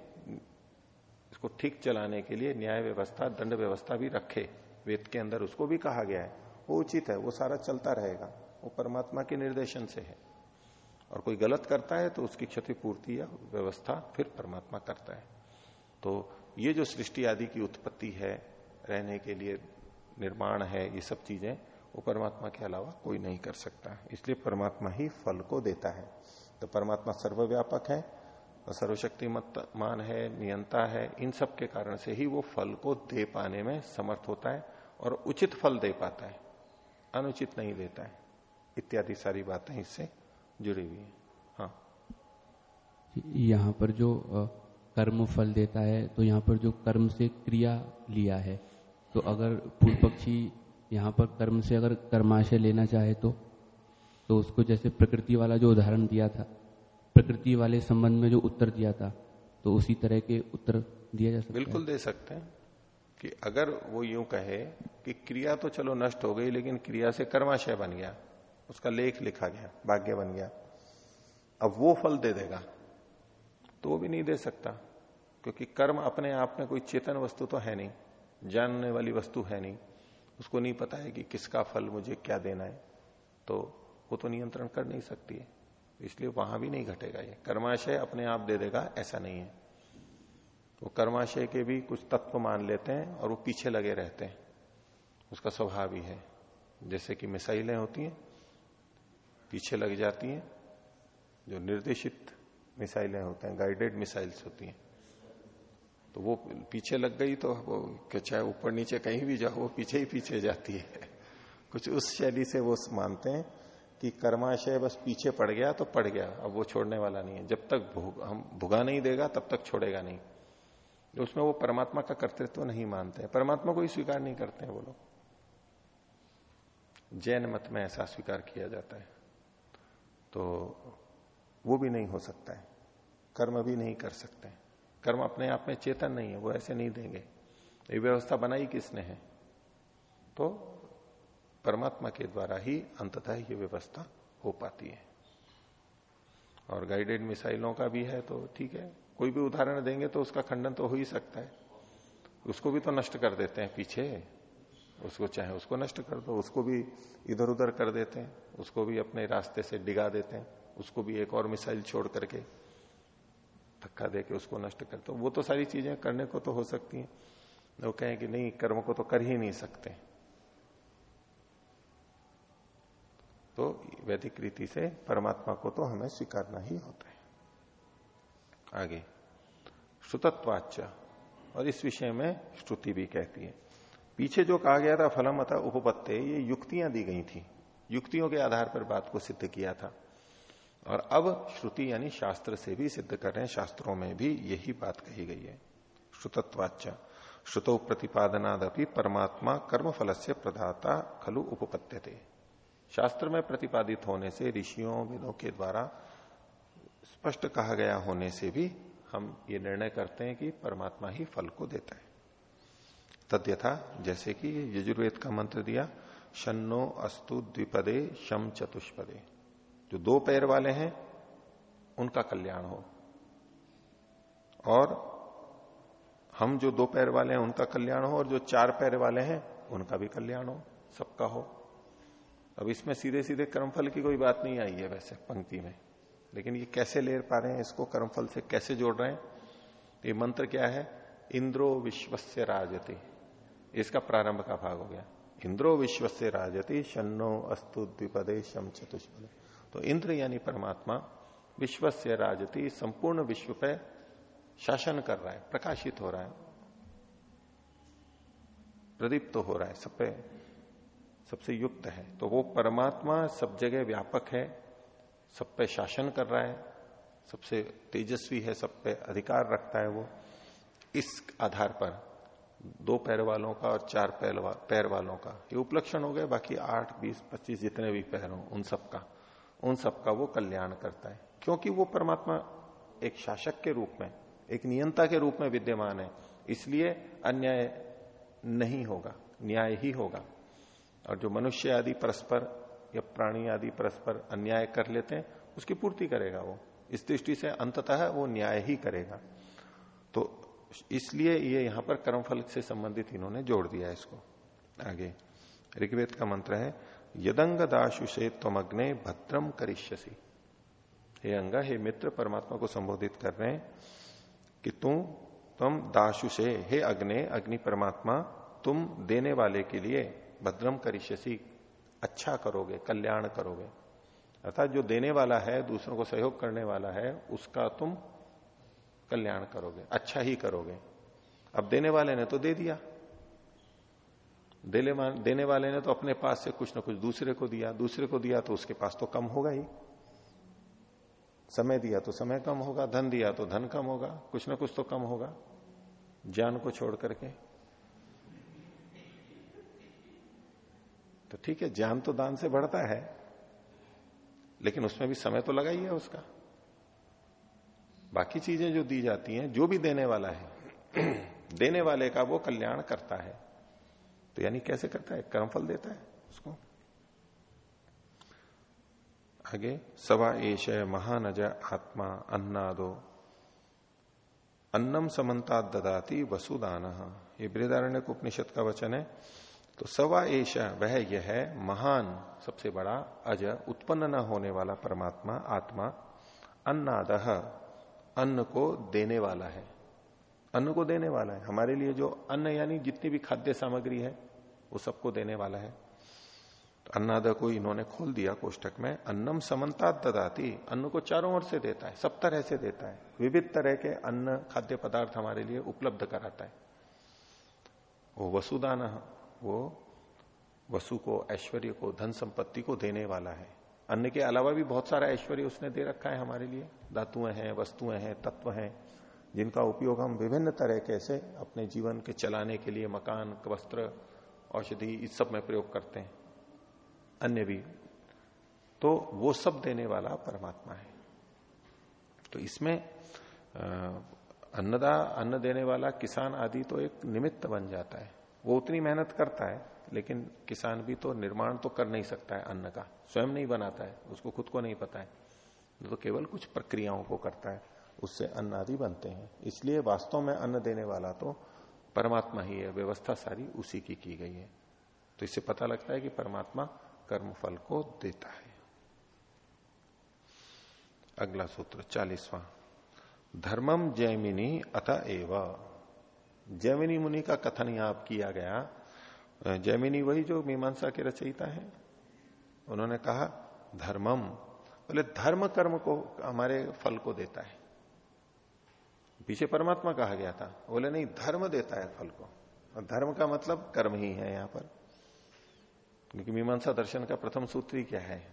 इसको ठीक चलाने के लिए न्याय व्यवस्था, दंड व्यवस्था भी रखे। वेद के अंदर उसको भी कहा गया है। वो उचित है, वो सारा चलता रहेगा। वो परमात्मा के निर्देशन से है। और कोई गलत करता है तो उसकी क्षतिपूर्ति या व्यवस्था फिर परमात्मा करता है। तो ये जो सृष्टि आदि की उत्पत्ति है, रहने के लिए निर्माण है, ये सब चीज़ें, वो परमात्मा के अलावा कोई नहीं कर सकता। इसलिए परमात्मा ही फल को देता है। तो परमात्मा सर्वव्यापक है सर्वशक्तिमान है, नियंता है, इन सब के कारण से ही वो फल को दे पाने में समर्थ होता है और उचित फल दे पाता है, अनुचित नहीं देता है। इत्यादि सारी बातें इससे जुड़ी हुई है। हाँ। यहाँ पर जो कर्म फल देता है तो यहाँ पर जो कर्म से क्रिया लिया है तो अगर पूर्व पक्षी यहाँ पर कर्म से अगर कर्माशय लेना चाहे तो तो उसको जैसे प्रकृति वाला जो उदाहरण दिया था, प्रकृति वाले संबंध में जो उत्तर दिया था तो उसी तरह के उत्तर दिया जा सकता बिल्कुल दे सकते हैं कि अगर वो यूँ कहे कि क्रिया तो चलो नष्ट हो गई, लेकिन क्रिया से कर्माशय बन गया, उसका लेख लिखा गया, भाग्य बन गया, अब वो फल दे देगा। तो वो भी नहीं दे सकता, क्योंकि कर्म अपने आप में कोई चेतन वस्तु तो है नहीं, जानने वाली वस्तु है नहीं। उसको नहीं पता है कि किसका फल मुझे क्या देना है तो वो तो नियंत्रण कर नहीं सकती है। इसलिए वहाँ भी नहीं घटेगा ये। कर्माशय अपने आप दे देगा, ऐसा नहीं है। वो कर्माशय के भी कुछ तत्व मान लेते हैं और वो पीछे लगे रहते हैं। उसका स्वभाव ही है। जैसे कि मिसाइलें होती हैं, पीछे लग जाती हैं, जो निर्देशित मिसाइलें होते हैं गाइडेड मिसाइल्स होती हैं। तो वो पीछे लग गई तो चाहे ऊपर नीचे कहीं भी जाओ वो पीछे ही पीछे जाती है। कुछ उस शैली से वो मानते हैं कि कर्माशय बस पीछे पड़ गया तो पड़ गया अब वो छोड़ने वाला नहीं है। जब तक भुग, हम भुगा नहीं देगा तब तक छोड़ेगा नहीं। उसमें वो परमात्मा का कर्तृत्व तो नहीं मानते हैं। परमात्मा को ही स्वीकार नहीं करते हैं वो लोग। जैन मत में ऐसा स्वीकार किया जाता है। तो वो भी नहीं हो सकता है। कर्म भी नहीं कर सकते कर्म अपने आप में चेतन नहीं है, वो ऐसे नहीं देंगे। ये व्यवस्था बनाई किसने है? तो परमात्मा के द्वारा ही अंततः ये व्यवस्था हो पाती है। और गाइडेड मिसाइलों का भी है तो ठीक है। कोई भी उदाहरण देंगे तो उसका खंडन तो हो ही सकता है। उसको भी तो नष्ट कर देते हैं पीछे। उसको चाहे उसको नष्ट कर दो, उसको भी इधर उधर कर देते हैं। उसको भी अपने रास्ते से डिगा देते हैं। उसको भी एक और मिसाइल छोड़ करके धक्का दे के उसको नष्ट कर दो वो तो सारी चीज़ें करने को तो हो सकती हैं। वो कहें कि नहीं, कर्म को तो कर ही नहीं सकते। तो वैदिक रीति से परमात्मा को तो हमें स्वीकारना ही होता है। आगे श्रुतत्वाच और इस विषय में श्रुति भी कहती है। पीछे जो कहा गया था, फलम अथा उपपत्ते, ये युक्तियाँ दी गई थी। युक्तियों के आधार पर बात को सिद्ध किया था। और अब श्रुति यानी शास्त्र से भी सिद्ध कर रहे हैं, शास्त्रों में भी यही बात कही गई है। श्रुतत्वाचा श्रुतो प्रतिपादनादपि परमात्मा कर्म फल से प्रदाता खलु उपपत्य शास्त्र में प्रतिपादित होने से, ऋषियों, वेदों के द्वारा स्पष्ट कहा गया होने से भी हम ये निर्णय करते हैं कि परमात्मा ही फल को देता है। तद्यथा, जैसे कि यजुर्वेद का मंत्र दिया शनो अस्तु द्विपदे शम चतुष्पदे। जो दो पैर वाले हैं, उनका कल्याण हो। और हम जो दो पैर वाले हैं, उनका कल्याण हो, और जो चार पैर वाले हैं, उनका भी कल्याण हो, सबका हो। अब इसमें सीधे सीधे कर्मफल की कोई बात नहीं आई है वैसे पंक्ति में। लेकिन ये कैसे ले पा रहे हैं, इसको कर्मफल से कैसे जोड़ रहे हैं, ये मंत्र क्या है? इंद्रो विश्वस्य राजति। इसका प्रारंभ का भाग हो गया। इंद्रो विश्वस्य राजति शनो अस्तु द्विपदे शम चतुष्पदे तो इंद्र यानी परमात्मा विश्व से राजति संपूर्ण विश्व पे शासन कर रहा है प्रकाशित हो रहा है। प्रदीप्त तो हो रहा है सब पे सबसे युक्त है। तो वो परमात्मा सब जगह व्यापक है सब पे शासन कर रहा है सबसे तेजस्वी है सब पे अधिकार रखता है वो। इस आधार पर दो पैर वालों का और चार पैर, वालों का। ये उपलक्षण हो गए बाकी आठ बीस पच्चीस जितने भी पैर हो उन सबका उन सबका वो कल्याण करता है। क्योंकि वो परमात्मा एक शासक के रूप में, एक नियंता के रूप में विद्यमान है, इसलिए अन्याय नहीं होगा, न्याय ही होगा। और जो मनुष्य आदि परस्पर या प्राणी आदि परस्पर अन्याय कर लेते हैं, उसकी पूर्ति करेगा वो। इस दृष्टि से अंततः वो न्याय ही करेगा। तो इसलिए ये यहाँ पर कर्मफल से संबंधित इन्होंने जोड़ दिया इसको। आगे, ऋग्वेद का मंत्र है यदंग दाशुषे अग्ने भद्रम करिष्यसी। हे अंग, हे मित्र, परमात्मा को संबोधित कर रहे हैं कि तुम तुम दाशुषे, हे अग्ने, अग्नि परमात्मा, तुम देने वाले के लिए भद्रम करिष्यसी। अच्छा करोगे, कल्याण करोगे। अर्थात जो देने वाला है, दूसरों को सहयोग करने वाला है, उसका तुम कल्याण करोगे अच्छा ही करोगे। अब देने वाले ने तो दे दिया। देने देने वाले ने तो अपने पास से कुछ ना कुछ दूसरे को दिया, दूसरे को दिया तो उसके पास तो कम होगा ही। समय दिया तो समय कम होगा, धन दिया तो धन कम होगा, कुछ ना कुछ तो कम होगा, ज्ञान को छोड़ करके। तो ठीक है, ज्ञान तो दान से बढ़ता है, लेकिन उसमें भी समय तो लगा ही है उसका। बाकी चीज़ें जो दी जाती हैं, जो भी देने वाला है, देने वाले का वो कल्याण करता है। तो यानी कैसे करता है? कर्मफल देता है उसको। आगे, सवा एश महानज आत्मा, अन्नादो। अन्नम समन्ता ददाती वसुदान। ये बृदारण्य उपनिषद का वचन है। तो सवा एश वह यह है, महान, सबसे बड़ा, अज, उत्पन्न न होने वाला परमात्मा, आत्मा, अन्नाद, अन्न को देने वाला है। अन्न को देने वाला है। हमारे लिए जो अन्न यानी जितनी भी खाद्य सामग्री है, वो सबको देने वाला है। तो अन्नाद को इन्होंने खोल दिया कोष्टक में। अन्नम समन्ता ददाती। अन्न को चारों ओर से देता है, सब तरह से देता है। विविध तरह के अन्न, खाद्य पदार्थ हमारे लिए उपलब्ध कराता है। वो वसुदान, वो वसु को, ऐश्वर्य को, धन संपत्ति को देने वाला है। अन्न के अलावा भी बहुत सारा ऐश्वर्य उसने दे रखा है हमारे लिए। धातुएँ हैं, वस्तुएँ हैं, तत्व हैं। जिनका उपयोग हम विभिन्न तरह के से अपने जीवन के चलाने के लिए मकान, वस्त्र, औषधि, इस सब में प्रयोग करते हैं। अन्य भी। तो वो सब देने वाला परमात्मा है। तो इसमें अन्नदा, अन्न देने वाला किसान आदि तो एक निमित्त बन जाता है। वो उतनी मेहनत करता है, लेकिन किसान भी तो निर्माण तो कर नहीं सकता है अन्न का। स्वयं नहीं बनाता है, उसको खुद को नहीं पता है। तो केवल कुछ प्रक्रियाओं को करता है। उससे अन्न आदि बनते हैं। इसलिए वास्तव में अन्न देने वाला तो परमात्मा ही है, व्यवस्था सारी उसी की की गई है। तो इससे पता लगता है कि परमात्मा कर्म फल को देता है। अगला सूत्र, चालीसवां। धर्मम जैमिनी अत एव। जैमिनी मुनि का कथन यहाँ किया गया। जैमिनी वही जो मीमांसा के रचयिता है। उन्होंने कहा धर्मम बोले, धर्म कर्म को, हमारे फल को देता है। पीछे परमात्मा कहा गया था। बोले, नहीं, धर्म देता है फल को। और धर्म का मतलब कर्म ही है यहाँ पर। क्योंकि मीमांसा दर्शन का प्रथम सूत्र ही क्या है?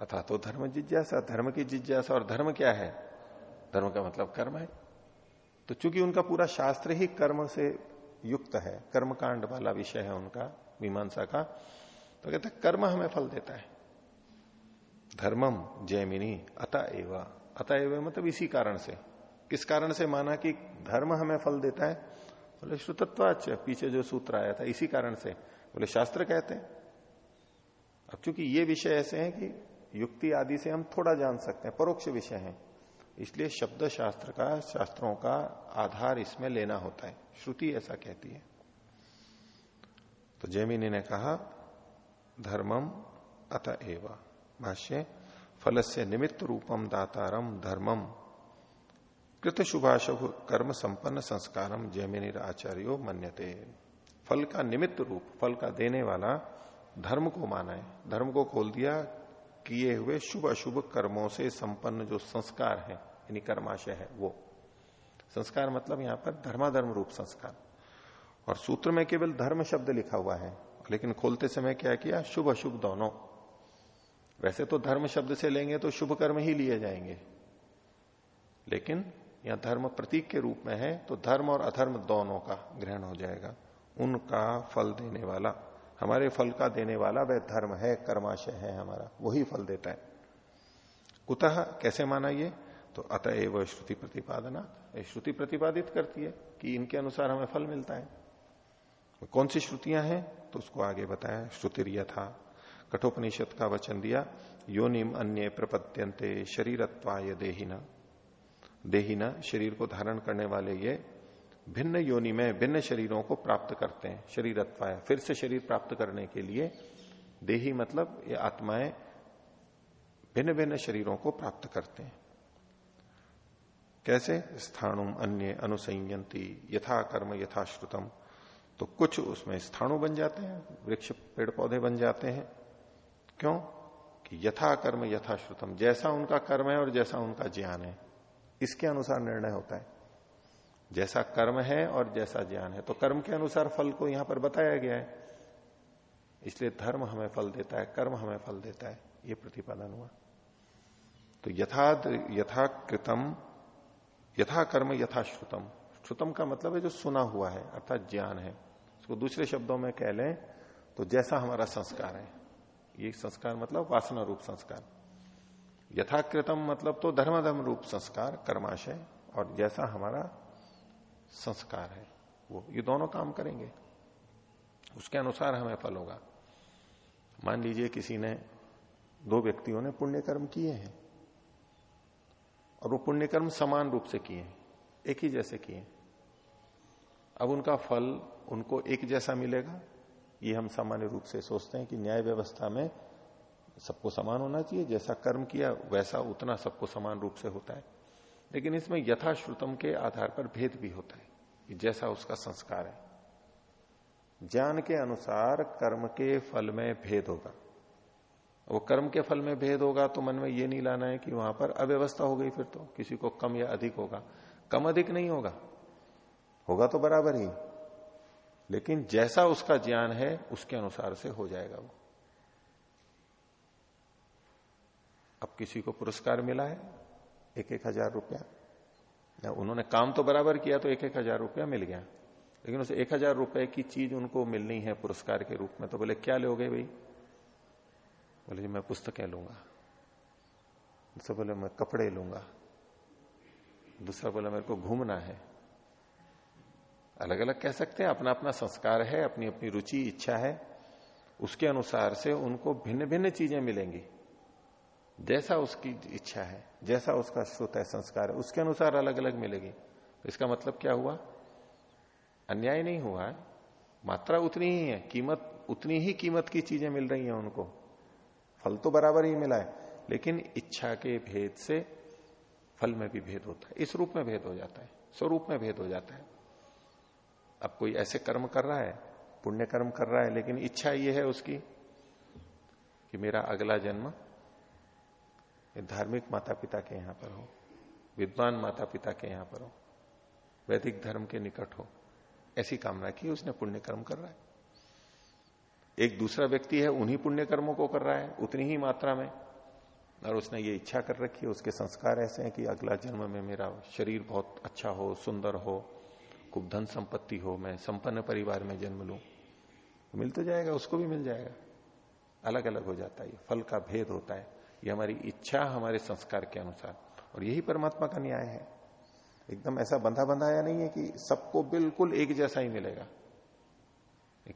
अथा तो धर्म जिज्ञासा। धर्म की जिज्ञासा और धर्म क्या है? धर्म का मतलब कर्म है। तो चूँकि उनका पूरा शास्त्र ही कर्म से युक्त है, कर्मकांड वाला विषय है उनका, मीमांसा का तो कहते कर्म हमें फल देता है। धर्मम जयमिनी अतः एवं। अतः एवं मतलब इसी कारण से। किस कारण से माना कि धर्म हमें फल देता है? बोले श्रुतत्वाच पीछे जो सूत्र आया था, इसी कारण से। बोले, शास्त्र कहते हैं। अब चूँकि ये विषय ऐसे हैं कि युक्ति आदि से हम थोड़ा जान सकते हैं, परोक्ष विषय है, इसलिए शब्द शास्त्र का, शास्त्रों का आधार इसमें लेना होता है। श्रुति ऐसा कहती है। तो जैमिनी ने कहा, धर्मम अत एव। भाष्य फल से निमित्त रूपम दातारम धर्मम। कृत शुभाशुभ कर्म संपन्न संस्कारम जैमिनी आचार्यो मन्यते। फल का निमित्त रूप, फल का देने वाला धर्म को माना है। धर्म को खोल दिया, किए हुए शुभ अशुभ कर्मों से संपन्न जो संस्कार है, यानी कर्माशय है वो। संस्कार मतलब यहाँ पर धर्माधर्म रूप संस्कार। और सूत्र में केवल धर्म शब्द लिखा हुआ है, लेकिन खोलते समय क्या किया? शुभ अशुभ दोनों। वैसे तो धर्म शब्द से लेंगे तो शुभ कर्म ही लिए जाएँगे। लेकिन यहाँ धर्म प्रतीक के रूप में है तो धर्म और अधर्म दोनों का ग्रहण हो जाएगा। उनका फल देने वाला, हमारे फल का देने वाला वह धर्म है, कर्माशय है हमारा, वही फल देता है। कुतः कैसे माना ये तो अतएव श्रुति प्रतिपादना श्रुति प्रतिपादित करती है कि इनके अनुसार हमें फल मिलता है। कौन सी श्रुतियाँ हैं? तो उसको आगे बताया श्रुति था कठोपनिषद का वचन दिया, योनिम अन्य प्रपत्यंते शरीरत्वाय देहिना। देहिना शरीर को धारण करने वाले ये भिन्न योनि में भिन्न शरीरों को प्राप्त करते हैं, शरीरत्वाय। फिर से शरीर प्राप्त करने के लिए देही मतलब ये आत्माएँ भिन्न भिन्न शरीरों को प्राप्त करते हैं। कैसे? स्थाणुम अन्य अनुसंयंती यथा कर्म यथाश्रुतम तो कुछ उसमें स्थाणु बन जाते हैं, वृक्ष पेड़ पौधे बन जाते हैं क्यों? कि यथा कर्म यथा श्रुतम जैसा उनका कर्म है और जैसा उनका ज्ञान है। इसके अनुसार निर्णय होता है। जैसा कर्म है और जैसा ज्ञान है। तो कर्म के अनुसार फल को यहाँ पर बताया गया है। इसलिए धर्म हमें फल देता है, कर्म हमें फल देता है। ये प्रतिपादन हुआ। तो यथा यथा कृतम यथा कर्म यथा श्रुतम श्रुतम का मतलब है जो सुना हुआ है, अर्थात ज्ञान है। उसको दूसरे शब्दों में कह लें तो जैसा हमारा संस्कार है। ये संस्कार मतलब वासना रूप संस्कार। यथाकृतम मतलब तो धर्माधर्म रूप संस्कार, कर्माशय, और जैसा हमारा संस्कार है, वो, ये दोनों काम करेंगे। उसके अनुसार हमें फल होगा। मान लीजिए किसी ने दो व्यक्तियों ने पुण्य कर्म किए हैं, और वो पुण्य कर्म समान रूप से किए हैं, एक ही जैसे किए अब उनका फल उनको एक जैसा मिलेगा ये हम सामान्य रूप से सोचते हैं कि न्याय व्यवस्था में सबको समान होना चाहिए, जैसा कर्म किया वैसा उतना सबको समान रूप से होता है। लेकिन इसमें यथाश्रुतम के आधार पर भेद भी होता है, कि जैसा उसका संस्कार है। ज्ञान के अनुसार कर्म के फल में भेद होगा। वो कर्म के फल में भेद होगा तो मन में ये नहीं लाना है कि वहाँ पर अव्यवस्था हो गई फिर तो किसी को कम या अधिक होगा। कम अधिक नहीं होगा। होगा तो बराबर ही। लेकिन जैसा उसका ज्ञान है, उसके अनुसार से हो जाएगा वो। अब किसी को पुरस्कार मिला है एक एक हज़ार रुपया। उन्होंने काम तो बराबर किया तो एक एक हज़ार रुपया मिल गया। लेकिन उसे एक हज़ार रुपए की चीज़ उनको मिलनी है पुरस्कार के रूप में तो बोले, क्या लोगे भाई? बोले, जी, मैं पुस्तकें लूँगा। दूसरा बोले, मैं कपड़े लूँगा। दूसरा बोले, मेरे को घूमना है। अलग अलग कह सकते हैं अपना अपना संस्कार है अपनी अपनी रुचि, इच्छा है, उसके अनुसार से उनको भिन्न भिन्न चीज़ें मिलेंगी। जैसा उसकी इच्छा है, जैसा उसका श्रुत है, संस्कार है, उसके अनुसार अलग अलग मिलेगी। तो इसका मतलब क्या हुआ? अन्याय नहीं हुआ मात्रा उतनी ही है, कीमत, उतनी ही कीमत की चीज़ें मिल रही हैं उनको। फल तो बराबर ही मिला है, लेकिन इच्छा के भेद से फल में भी भेद होता है। इस रूप में भेद हो जाता है, स्वरूप में भेद हो जाता है। अब कोई ऐसे कर्म कर रहा है, पुण्य कर्म कर रहा है, लेकिन इच्छा ये है उसकी कि मेरा अगला जन्म धार्मिक माता पिता के यहाँ पर हो, विद्वान माता पिता के यहाँ पर हो, वैदिक धर्म के निकट हो, ऐसी कामना की उसने पुण्य कर्म कर रहा है। एक दूसरा व्यक्ति है, उन्हीं पुण्य कर्मों को कर रहा है, उतनी ही मात्रा में, और उसने ये इच्छा कर रखी है, उसके संस्कार ऐसे हैं कि अगला जन्म में मेरा शरीर बहुत अच्छा हो, सुंदर हो खूब धन संपत्ति हो, मैं संपन्न परिवार में जन्म लू मिल तो जाएगा, उसको भी मिल जाएगा। अलग अलग हो जाता है फल का भेद होता है। ये हमारी इच्छा हमारे संस्कार के अनुसार। और यही परमात्मा का न्याय है। एकदम ऐसा बंधा बंधाया नहीं है कि सबको बिल्कुल एक जैसा ही मिलेगा।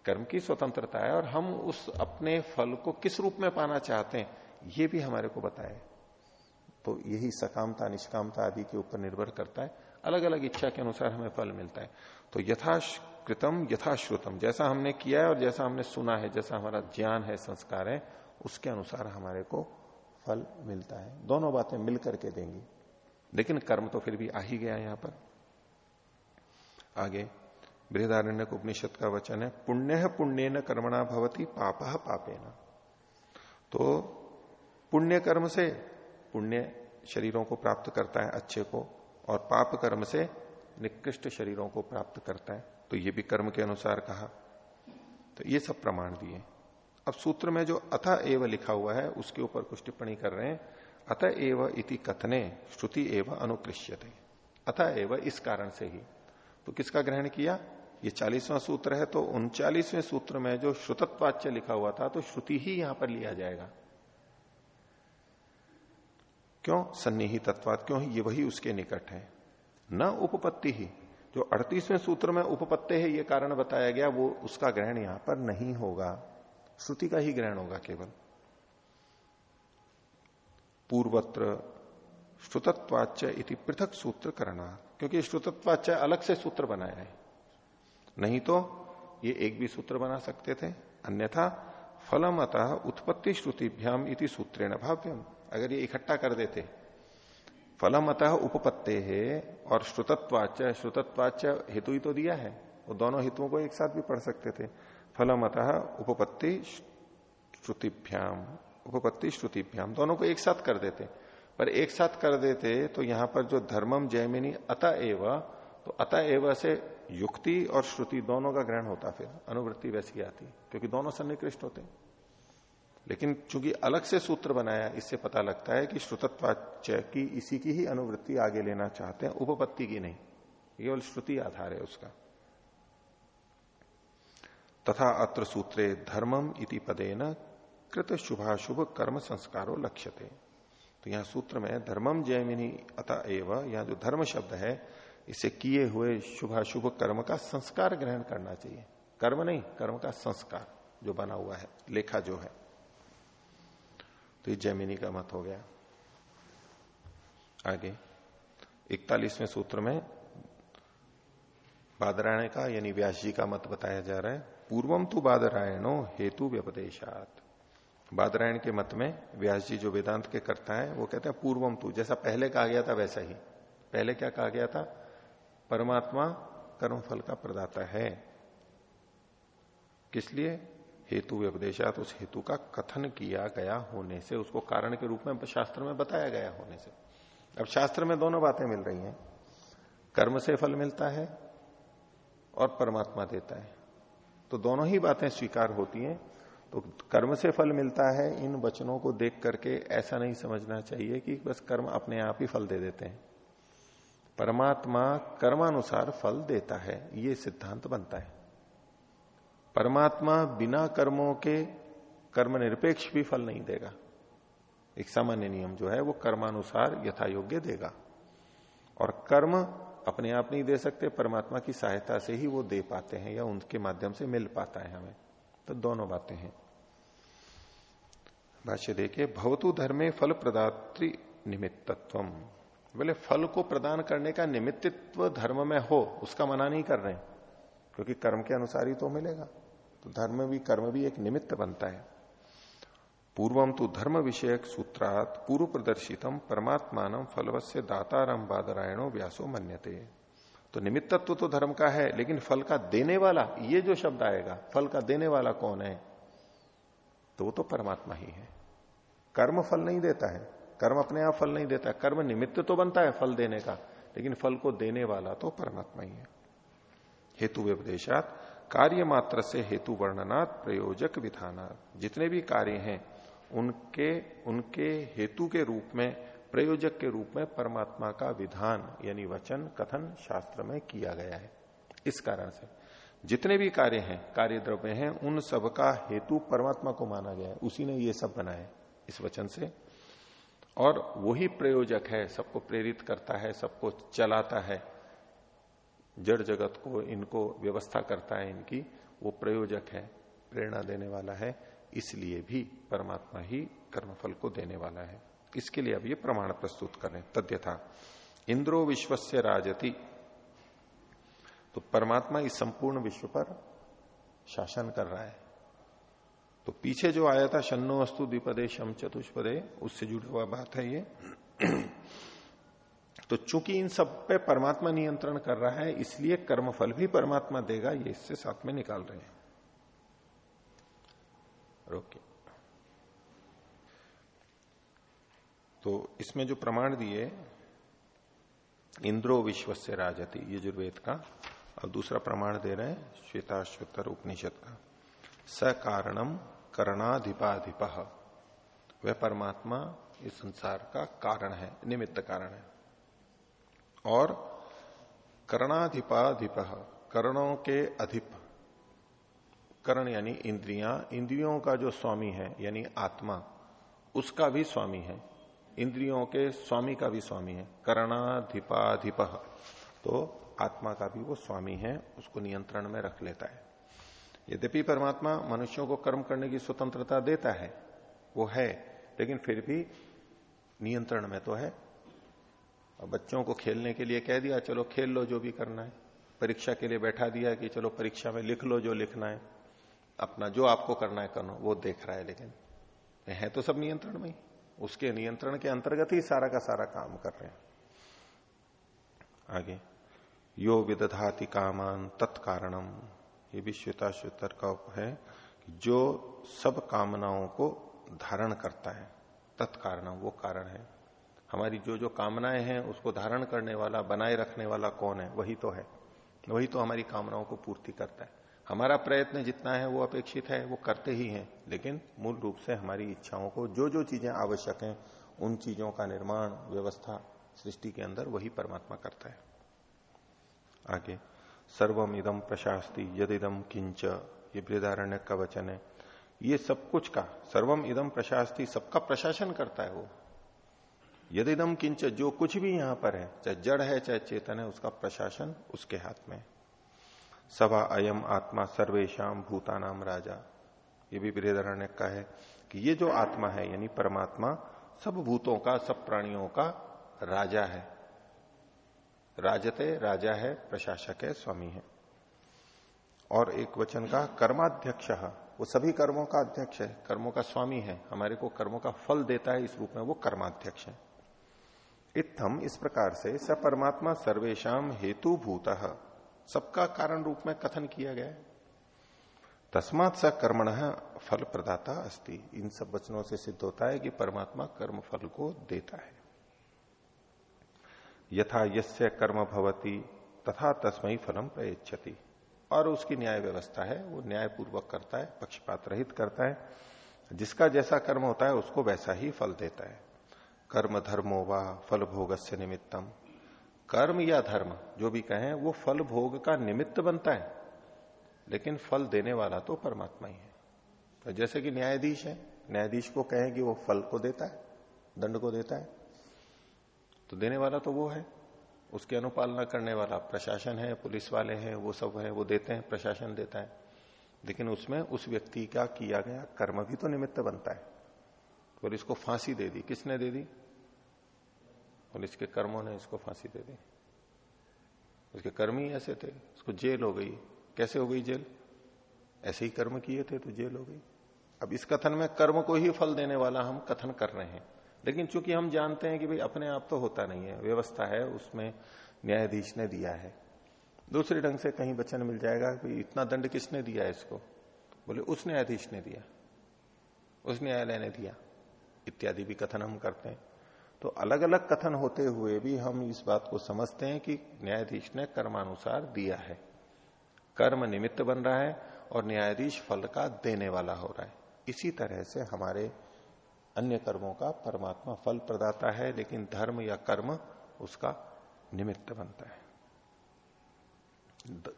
कर्म की स्वतंत्रता है और हम उस अपने फल को किस रूप में पाना चाहते हैं, ये भी हमारे को बताए। तो यही सकामता, निष्कामता आदि के ऊपर निर्भर करता है। अलग अलग इच्छा के अनुसार हमें फल मिलता है। तो यथाकृतम, यथाश्रुतम, जैसा हमने किया है और जैसा हमने सुना है, जैसा हमारा ज्ञान है, संस्कार है, उसके अनुसार हमारे को फल मिलता है। दोनों बातें मिल करके देंगी। लेकिन कर्म तो फिर भी आ ही गया यहाँ पर। आगे, बृहदारण्य उपनिषद का वचन है, पुण्य पुण्य न कर्मणा भवती, पाप पापे न तो पुण्य कर्म से पुण्य शरीरों को प्राप्त करता है, अच्छे को। और पाप कर्म से निकृष्ट शरीरों को प्राप्त करता है। तो ये भी कर्म के अनुसार कहा। तो ये सब प्रमाण दिए। अब सूत्र में जो अथ एव लिखा हुआ है, उसके ऊपर कुछ टिप्पणी कर रहे हैं। अत एव इति कथने, श्रुति एव अनुकृष्यते अथ एव इस कारण से ही। तो किसका ग्रहण किया? ये चालीसवां सूत्र है तो उनचालीसवें सूत्र में जो श्रुतत्वाच्य लिखा हुआ था तो श्रुति ही यहाँ पर लिया जाएगा। क्यों सन्निही तत्वात क्यों ये वही उसके निकट है? न उपपत्ति ही। जो अड़तीसवें सूत्र में उपपत्ति है, ये कारण बताया गया, वो उसका ग्रहण यहाँ पर नहीं होगा। श्रुति का ही ग्रहण होगा केवल। पूर्वत्र श्रुतत्वाच्य इति पृथक सूत्र करना क्योंकि श्रुतत्वाच्य अलग से सूत्र बनाया है। नहीं तो ये एक भी सूत्र बना सकते थे। अन्यथा फलम अतः उत्पत्ति श्रुतिभ्याम इति सूत्रेण भाव्यम। अगर ये इकट्ठा कर देते। फलम अतः उपपत्ते है और श्रुतत्वाच्य श्रुतत्वाच्य हेतु ही तो दिया है। वो दोनों हेतुओं को एक साथ भी पढ़ सकते थे। फलम अतः उपपत्ति श्रुतिभ्याम उपपत्ति श्रुतिभ्याम, दोनों को एक साथ कर देते। पर एक साथ कर देते तो यहाँ पर जो धर्मम जयमिनी अतः एव तो अतः एव से युक्ति और श्रुति दोनों का ग्रहण होता फिर। अनुवृत्ति वैसी आती, क्योंकि दोनों सन्निकृष्ट होते। लेकिन चूँकि अलग से सूत्र बनाया, इससे पता लगता है कि श्रुतत्वाच्य की इसी की ही अनुवृत्ति आगे लेना चाहते हैं, उपपत्ति की नहीं। केवल श्रुति आधार है उसका। तथा अत्र सूत्रे धर्मम इति पदेन कृत शुभाशुभ कर्म संस्कारो लक्ष्यते। तो यहाँ सूत्र में धर्मम जयमिनी अतः एव, यहाँ जो धर्म शब्द है, इसे किए हुए शुभाशुभ कर्म का संस्कार ग्रहण करना चाहिए। कर्म नहीं, कर्म का संस्कार जो बना हुआ है, लेखा जो है। तो ये जैमिनी का मत हो गया। आगे। इकतालीसवें सूत्र में बादरायण का यानी व्यास जी का मत बताया जा रहा है। पूर्वम तो बादरायणो हेतु व्यपदेशात। बादरायण के मत में व्यास जी जो वेदांत के करता है, वो कहते हैं पूर्वम तू। जैसा पहले कहा गया था वैसा ही। पहले क्या कहा गया था? परमात्मा कर्म फल का प्रदाता है। किस लिए? हेतु व्यपदेशात उस हेतु का कथन किया गया होने से, उसको कारण के रूप में शास्त्र में बताया गया होने से। अब शास्त्र में दोनों बातें मिल रही हैं। कर्म से फल मिलता है और परमात्मा देता है। तो दोनों ही बातें स्वीकार होती हैं। तो कर्म से फल मिलता है, इन वचनों को देख करके ऐसा नहीं समझना चाहिए कि बस कर्म अपने आप ही फल दे देते हैं। परमात्मा कर्मानुसार फल देता है, ये सिद्धांत बनता है। परमात्मा बिना कर्मों के कर्म निरपेक्ष भी फल नहीं देगा। एक सामान्य नियम जो है, वो कर्मानुसार यथा योग्य देगा। और कर्म अपने आप नहीं दे सकते, परमात्मा की सहायता से ही वो दे पाते हैं या उनके माध्यम से मिल पाता है हमें। तो दोनों बातें हैं। भाष्य देखे भवतु धर्मे फल प्रदात्री निमित्तत्व बोले, फल को प्रदान करने का निमित्तित्व धर्म में हो, उसका मना नहीं कर रहे क्योंकि कर्म के अनुसार ही तो मिलेगा। तो धर्म भी, कर्म भी एक निमित्त बनता है। पूर्वम तो धर्म विषयक सूत्रात पूर्व प्रदर्शितम परमात्मान फलवस्य दातारम बादरायणो व्यासो मन्यते। तो निमित्तत्व तो धर्म का है, लेकिन फल का देने वाला, ये जो शब्द आएगा, फल का देने वाला कौन है? तो वो तो परमात्मा ही है। कर्म फल नहीं देता है। कर्म अपने आप फल नहीं देता कर्म निमित्त तो बनता है फल देने का, लेकिन फल को देने वाला तो परमात्मा ही है। हेतु व्यपदेशात कार्य मात्र से हेतु वर्णनात् प्रयोजक विधानात्। जितने भी कार्य हैं, उनके उनके हेतु के रूप में, प्रयोजक के रूप में परमात्मा का विधान, यानी वचन, कथन, शास्त्र में किया गया है। इस कारण से। जितने भी कार्य हैं कार्य द्रव्य हैं, उन सब का हेतु परमात्मा को माना गया है। उसी ने ये सब बनाया इस वचन से। और वही प्रयोजक है, सबको प्रेरित करता है, सबको चलाता है। जड़ जगत को, इनको व्यवस्था करता है इनकी, वो प्रयोजक है, प्रेरणा देने वाला है, इसलिए भी परमात्मा ही कर्मफल को देने वाला है। इसके लिए अब ये प्रमाण प्रस्तुत करें तद्य था इंद्रो विश्व से राजती। तो परमात्मा इस संपूर्ण विश्व पर शासन कर रहा है। तो पीछे जो आया था शनो अस्तु द्विपदे शम चतुष्पदे, उससे जुड़ा हुआ बात है ये। तो चूँकि इन सब पे परमात्मा नियंत्रण कर रहा है, इसलिए कर्मफल भी परमात्मा देगा, ये इससे साथ में निकाल रहे हैं। रोके। तो इसमें जो प्रमाण दिए, इंद्रो विश्व से राजति, यजुर्वेद का, अब दूसरा प्रमाण दे रहे हैं, श्वेताश्वतर उपनिषद का। सकारणम करणाधिपाधिप। वह परमात्मा इस संसार का कारण है, निमित्त कारण है। और करणाधिपाधिप, करणों के अधिप। करण यानी इंद्रियाँ, इंद्रियों का जो स्वामी है, यानी आत्मा, उसका भी स्वामी है। इंद्रियों के स्वामी का भी स्वामी है। करणाधिपाधिप तो आत्मा का भी वो स्वामी है, उसको नियंत्रण में रख लेता है। यद्यपि परमात्मा मनुष्यों को कर्म करने की स्वतंत्रता देता है, वो है, लेकिन फिर भी नियंत्रण में तो है। और बच्चों को खेलने के लिए कह दिया, चलो खेल लो जो भी करना है। परीक्षा के लिए बैठा दिया कि, चलो परीक्षा में लिख लो जो लिखना है। अपना जो आपको करना है करो। वो देख रहा है लेकिन है तो सब नियंत्रण में उसके नियंत्रण के अंतर्गत ही सारा का सारा काम कर रहे हैं। आगे, यो विदधाति कामान तत्कारणम। ये भी श्वेताश्वेतर का है जो सब कामनाओं को धारण करता है, तत्कारणम वो कारण है। हमारी जो जो कामनाएँ हैं, उसको धारण करने वाला, बनाए रखने वाला कौन है? वही तो है। वही तो हमारी कामनाओं को पूर्ति करता है। हमारा प्रयत्न जितना है, वो अपेक्षित है, वो करते ही हैं। लेकिन मूल रूप से हमारी इच्छाओं को, जो जो चीज़ें आवश्यक हैं, उन चीज़ों का निर्माण, व्यवस्था, सृष्टि के अंदर वही परमात्मा करता है। आगे, सर्वम इदम प्रशास्ति यदिदम किंच ये बृदारण्य का वचन है। ये सब कुछ का, सर्वम इदम प्रशास्ति सबका प्रशासन करता है वो। यदिदम किंच जो कुछ भी यहाँ पर है, चाहे जड़ है, चाहे चेतन है, उसका प्रशासन उसके हाथ में सवा अयम आत्मा सर्वेशम भूतानाम राजा। ये भी बृहदारण्य का है कि ये जो आत्मा है, यानी परमात्मा, सब भूतों का, सब प्राणियों का राजा है। राजते राजा है, प्रशासक है, स्वामी है। और एक वचन का, कर्माध्यक्ष, वो सभी कर्मों का अध्यक्ष है, कर्मों का स्वामी है। हमारे को कर्मों का फल देता है इस रूप में, वो कर्माध्यक्ष है। इत्थम इस प्रकार से स परमात्मा सर्वेशम हेतु भूत सबका कारण रूप में कथन किया गया। तस्मात स कर्मण फल प्रदाता अस्ति। इन सब वचनों से सिद्ध होता है कि परमात्मा कर्म फल को देता है। यथा यस्य कर्म भवती, तथा तस्मय फलम प्रयच्छति। और उसकी न्याय व्यवस्था है, वो न्याय पूर्वक करता है, पक्षपात रहित करता है। जिसका जैसा कर्म होता है, उसको वैसा ही फल देता है। कर्म धर्मो व फल भोग से निमित्तम। कर्म या धर्म, जो भी कहें, वो फल भोग का निमित्त बनता है। लेकिन फल देने वाला तो परमात्मा ही है। तो जैसे कि न्यायाधीश है, न्यायाधीश को कहें कि वो फल को देता है, दंड को देता है तो देने वाला तो वो है। उसकी अनुपालना करने वाला प्रशासन है, पुलिस वाले हैं, वो सब है, वो देते हैं, प्रशासन देता है। लेकिन उसमें उस व्यक्ति का किया गया कर्म भी तो निमित्त बनता है। और इसको फांसी दे दी। किसने दे दी? और इसके कर्मों ने इसको फांसी दे दी। उसके कर्म ही ऐसे थे, उसको जेल हो गई। कैसे हो गई जेल? ऐसे ही कर्म किए थे तो जेल हो गई। अब इस कथन में कर्म को ही फल देने वाला हम कथन कर रहे हैं। लेकिन चूँकि हम जानते हैं कि भाई अपने आप तो होता नहीं है, व्यवस्था है, उसमें न्यायाधीश ने दिया है। दूसरे ढंग से कहीं वचन मिल जाएगा कि इतना दंड किसने दिया इसको? बोले, उस न्यायाधीश ने दिया। उस न्यायालय ने दिया। इत्यादि भी कथन हम करते हैं। तो अलग अलग कथन होते हुए भी हम इस बात को समझते हैं कि न्यायाधीश ने कर्मानुसार दिया है। कर्म निमित्त बन रहा है और न्यायाधीश फल का देने वाला हो रहा है। इसी तरह से हमारे अन्य कर्मों का परमात्मा फल प्रदाता है, लेकिन धर्म या कर्म उसका निमित्त बनता है।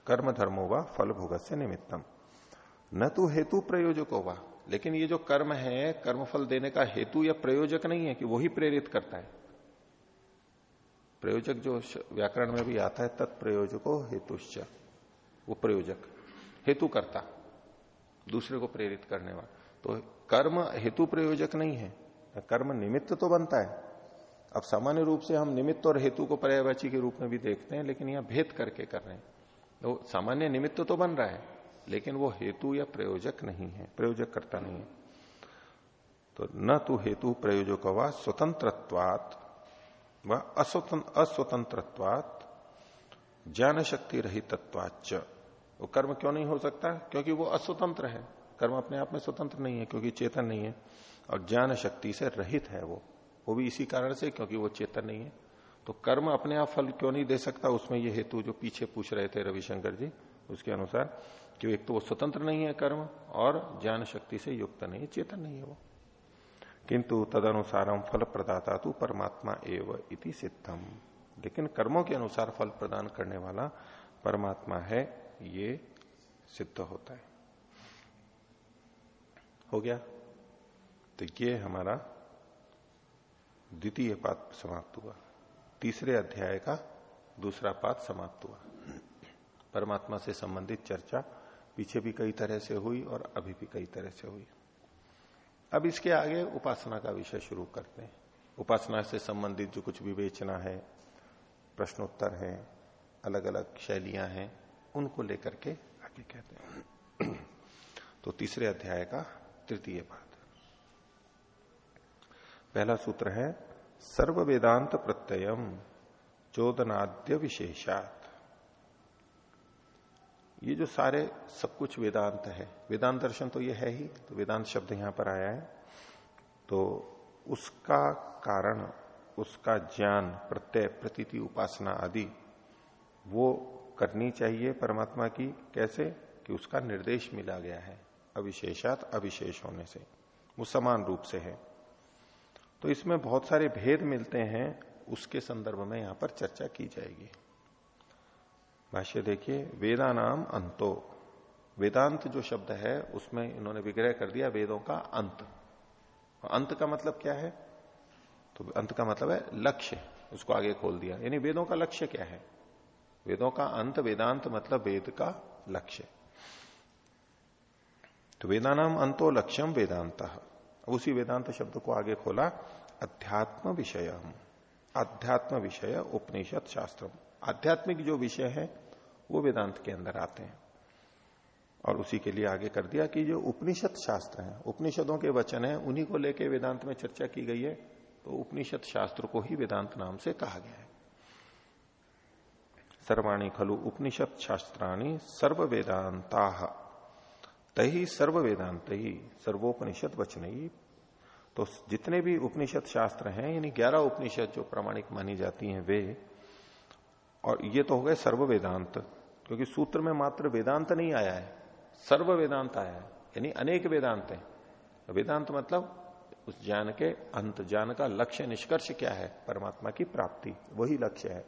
कर्म धर्मो व फल भोग से निमित्तम। न तो हेतु प्रयोजक होगा लेकिन ये जो कर्म है, कर्मफल देने का हेतु या प्रयोजक नहीं है कि वही प्रेरित करता है। प्रयोजक जो व्याकरण में भी आता है, तत्प्रयोजको हेतुश्च। वो प्रयोजक हेतु करता दूसरे को प्रेरित करने वाला। तो कर्म हेतु प्रयोजक नहीं है। कर्म निमित्त तो बनता है। अब सामान्य रूप से हम निमित्त और हेतु को पर्यावाची के रूप में भी देखते हैं, लेकिन यहाँ भेद करके कर रहे हैं। तो सामान्य निमित्त तो बन रहा है। लेकिन वो हेतु या प्रयोजक नहीं है प्रयोजक करता नहीं है। तो न तो हेतु प्रयोजक व स्वतंत्रत्वात, व अस्वतंत्रत्वात ज्ञान शक्ति रहित वो कर्म क्यों नहीं हो सकता? क्योंकि वो अस्वतंत्र है। कर्म अपने आप में स्वतंत्र नहीं है, क्योंकि चेतन नहीं है। और ज्ञान शक्ति से रहित है वो। वो भी इसी कारण से, क्योंकि वो चेतन नहीं है। तो कर्म अपने आप फल क्यों नहीं दे सकता? उसमें ये हेतु जो पीछे पूछ रहे थे रविशंकर जी उसके अनुसार कि एक तो वो स्वतंत्र नहीं है कर्म और ज्ञान शक्ति से युक्त नहीं चेतन नहीं है वो। किंतु तदनुसार फल प्रदाता तो परमात्मा एव इति सिद्धम लेकिन कर्मों के अनुसार फल प्रदान करने वाला परमात्मा है, ये सिद्ध होता है। हो गया? तो ये हमारा द्वितीय पाद समाप्त हुआ। तीसरे अध्याय का दूसरा पाद समाप्त हुआ। परमात्मा से संबंधित चर्चा पीछे भी कई तरह से हुई और अभी भी कई तरह से हुई। अब इसके आगे उपासना का विषय शुरू करते हैं। उपासना से संबंधित जो कुछ विवेचना है, प्रश्नोत्तर है अलग अलग शैलियाँ हैं, उनको लेकर के आगे कहते हैं। तो तीसरे अध्याय का तृतीय पाद पहला सूत्र है सर्व वेदांत प्रत्ययम, चोदनाद्य विशेषात। ये जो सारे सब कुछ वेदांत है, वेदांत दर्शन तो ये है ही तो वेदांत शब्द यहाँ पर आया है। तो उसका कारण, उसका ज्ञान, प्रत्यय, प्रतीति, उपासना आदि, वो करनी चाहिए परमात्मा की। कैसे? कि उसका निर्देश मिला गया है, अविशेषात अविशेष होने से। वो समान रूप से है। तो इसमें बहुत सारे भेद मिलते हैं, उसके संदर्भ में यहाँ पर चर्चा की जाएगी। भाष्य देखिए, वेदा नाम अंतो। वेदांत जो शब्द है, उसमें इन्होंने विग्रह कर दिया वेदों का अंत। अंत का मतलब क्या है? तो अंत का मतलब है लक्ष्य, उसको आगे खोल दिया। यानी वेदों का लक्ष्य क्या है? वेदों का अंत, वेदांत मतलब वेद का लक्ष्य। तो वेदानाम अंतो लक्ष्यम वेदांत। उसी वेदांत शब्द को आगे खोला, अध्यात्म विषय अध्यात्म विषय उपनिषद शास्त्र आध्यात्मिक जो विषय है वो वेदांत के अंदर आते हैं। और उसी के लिए आगे कर दिया कि जो उपनिषद शास्त्र है, उपनिषदों के वचन है, उन्हीं को लेके वेदांत में चर्चा की गई है तो उपनिषद शास्त्र को ही वेदांत नाम से कहा गया है। सर्वाणी खलु उपनिषद शास्त्राणी सर्व वेदांता तही सर्व वेदांत ही सर्वोपनिषद वचन। ही तो जितने भी उपनिषद शास्त्र हैं, यानी ग्यारह उपनिषद जो प्रामाणिक मानी जाती हैं, वे और ये तो हो गए सर्व वेदांत क्योंकि सूत्र में मात्र वेदांत नहीं आया है सर्व वेदांत आया है, यानी अनेक वेदांत है। वेदांत मतलब उस ज्ञान के अंत, ज्ञान का लक्ष्य, निष्कर्ष क्या है? परमात्मा की प्राप्ति, वही लक्ष्य है।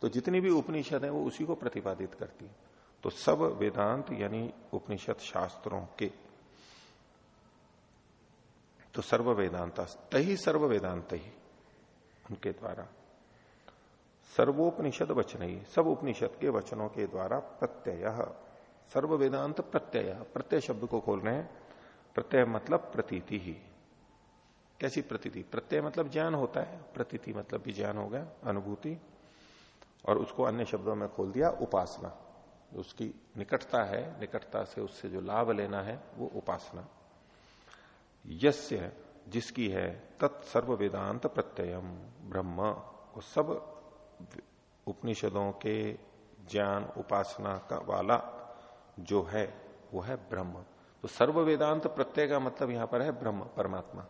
तो जितनी भी उपनिषद है, वो उसी को प्रतिपादित करती है। तो सब वेदांत, यानी उपनिषद शास्त्रों के तो सर्व वेदांत तही सर्व वेदांत ही उनके द्वारा। सर्वोपनिषद वचन ही। सब उपनिषद के वचनों के द्वारा प्रत्यय। सर्व वेदांत प्रत्यय। प्रत्यय शब्द को खोल रहे हैं। प्रत्यय मतलब प्रतीति ही। कैसी प्रतीति? प्रत्यय मतलब ज्ञान होता है। प्रतीति मतलब भी ज्ञान हो गया, अनुभूति। और उसको अन्य शब्दों में खोल दिया, उपासना। उसकी निकटता है। निकटता से उससे जो लाभ लेना है, वो उपासना। यस्य जिसकी है तत्सर्व वेदांत प्रत्ययम ब्रह्म। वो सब उपनिषदों के ज्ञान उपासना का वाला जो है, वो है ब्रह्म। तो सर्व वेदांत प्रत्यय का मतलब यहाँ पर है ब्रह्म, परमात्मा।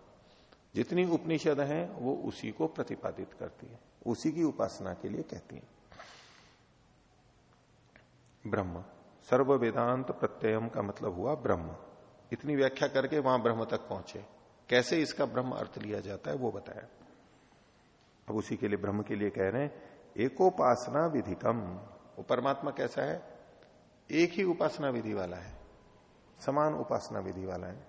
जितनी उपनिषद हैं, वो उसी को प्रतिपादित करती है। उसी की उपासना के लिए कहती है। ब्रह्म। सर्व वेदांत प्रत्ययम का मतलब हुआ ब्रह्म। इतनी व्याख्या करके वहाँ ब्रह्म तक पहुँचे। कैसे इसका ब्रह्म अर्थ लिया जाता है, वो बताया। अब उसी के लिए ब्रह्म के लिए कह रहे हैं एकोपासना विधिकम। वो परमात्मा कैसा है? एक ही उपासना विधि वाला है। समान उपासना विधि वाला है।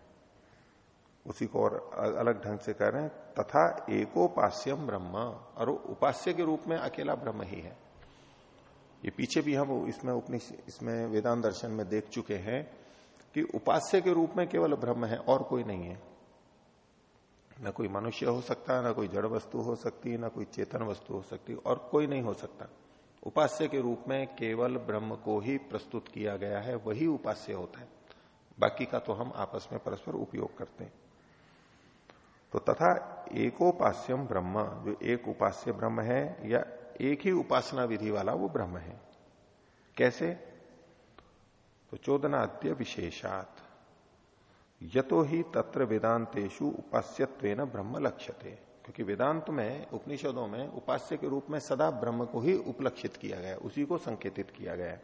उसी को और अलग ढंग से कह रहे हैं, तथा एकोपास्यम ब्रह्म। और उपास्य के रूप में अकेला ब्रह्म ही है। ये पीछे भी हम इसमें उपनि इसमें वेदांत दर्शन में देख चुके हैं कि उपास्य के रूप में केवल ब्रह्म है, और कोई नहीं है। न कोई मनुष्य हो सकता, न कोई जड़ वस्तु हो सकती, न कोई चेतन वस्तु हो सकती, और कोई नहीं हो सकता। उपास्य के रूप में केवल ब्रह्म को ही प्रस्तुत किया गया है, वही उपास्य होता है। बाकी का तो हम आपस में परस्पर उपयोग करते हैं। तो तथा एकोपास्यम ब्रह्म, जो एक उपास्य ब्रह्म है, या एक ही उपासना विधि वाला वो ब्रह्म है। कैसे? तो चोदनाद्य विशेषात। यतो ही तत्र वेदांतेशु उपास्यत्व ब्रह्म लक्ष्यते। क्योंकि वेदांत में, उपनिषदों में, उपास्य के रूप में सदा ब्रह्म को ही उपलक्षित किया गया, उसी को संकेतित किया गया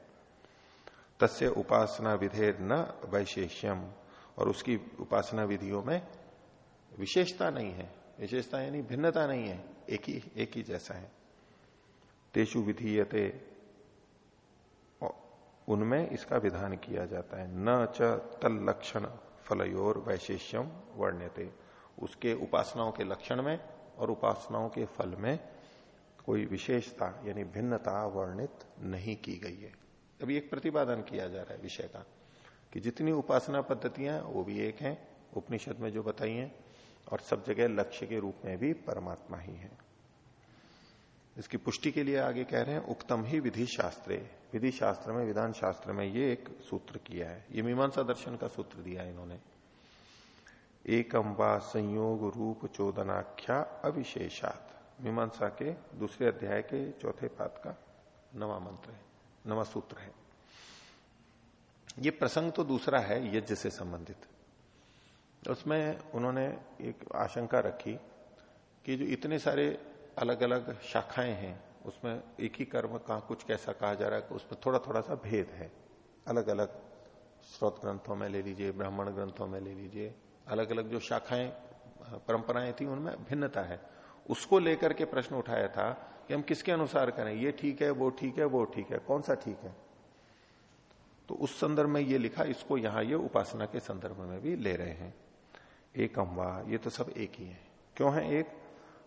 तस्य उपासना विधेर न वैशेष्यम, और उसकी उपासना विधियों में विशेषता नहीं है। विशेषता यानी भिन्नता नहीं है, एक ही एक ही जैसा है। तेषु विधीयते उनमें इसका विधान किया जाता है। न च तल लक्षण फलयोर वैशेष्यम वर्ण्यते। उसके उपासनाओं के लक्षण में और उपासनाओं के फल में कोई विशेषता, यानी भिन्नता वर्णित नहीं की गई है। अभी एक प्रतिपादन किया जा रहा है विषय का, कि जितनी उपासना पद्धतियाँ वो भी एक हैं। उपनिषद में जो बताई हैं, और सब जगह लक्ष्य के रूप में भी परमात्मा ही है। इसकी पुष्टि के लिए आगे कह रहे हैं, उक्तम ही विधि शास्त्रे विधि शास्त्र में विधान शास्त्र में ये एक सूत्र किया है। ये मीमांसा दर्शन का सूत्र दिया इन्होंने। एकम व संयोग रूप चोदनाख्या अविशेषात। मीमांसा के दूसरे अध्याय के चौथे पाद का नवा मंत्र है, नवा सूत्र है। ये प्रसंग तो दूसरा है, यज्ञ से संबंधित। उसमें उन्होंने एक आशंका रखी कि जो इतने सारे अलग अलग शाखाएँ हैं, उसमें एक ही कर्म का कुछ कैसा कहा जा रहा है, उसमें थोड़ा थोड़ा सा भेद है। अलग अलग स्रोत ग्रंथों में ले लीजिए, ब्राह्मण ग्रंथों में ले लीजिए अलग अलग जो शाखाएँ, परंपराएँ थी, उनमें भिन्नता है। उसको लेकर के प्रश्न उठाया था कि हम किसके अनुसार करें, ये ठीक है, वो ठीक है, वो ठीक है कौन सा ठीक है? तो उस संदर्भ में ये लिखा, इसको यहाँ ये उपासना के संदर्भ में भी ले रहे हैं। एकम वाह ये तो सब एक ही है। क्यों है एक?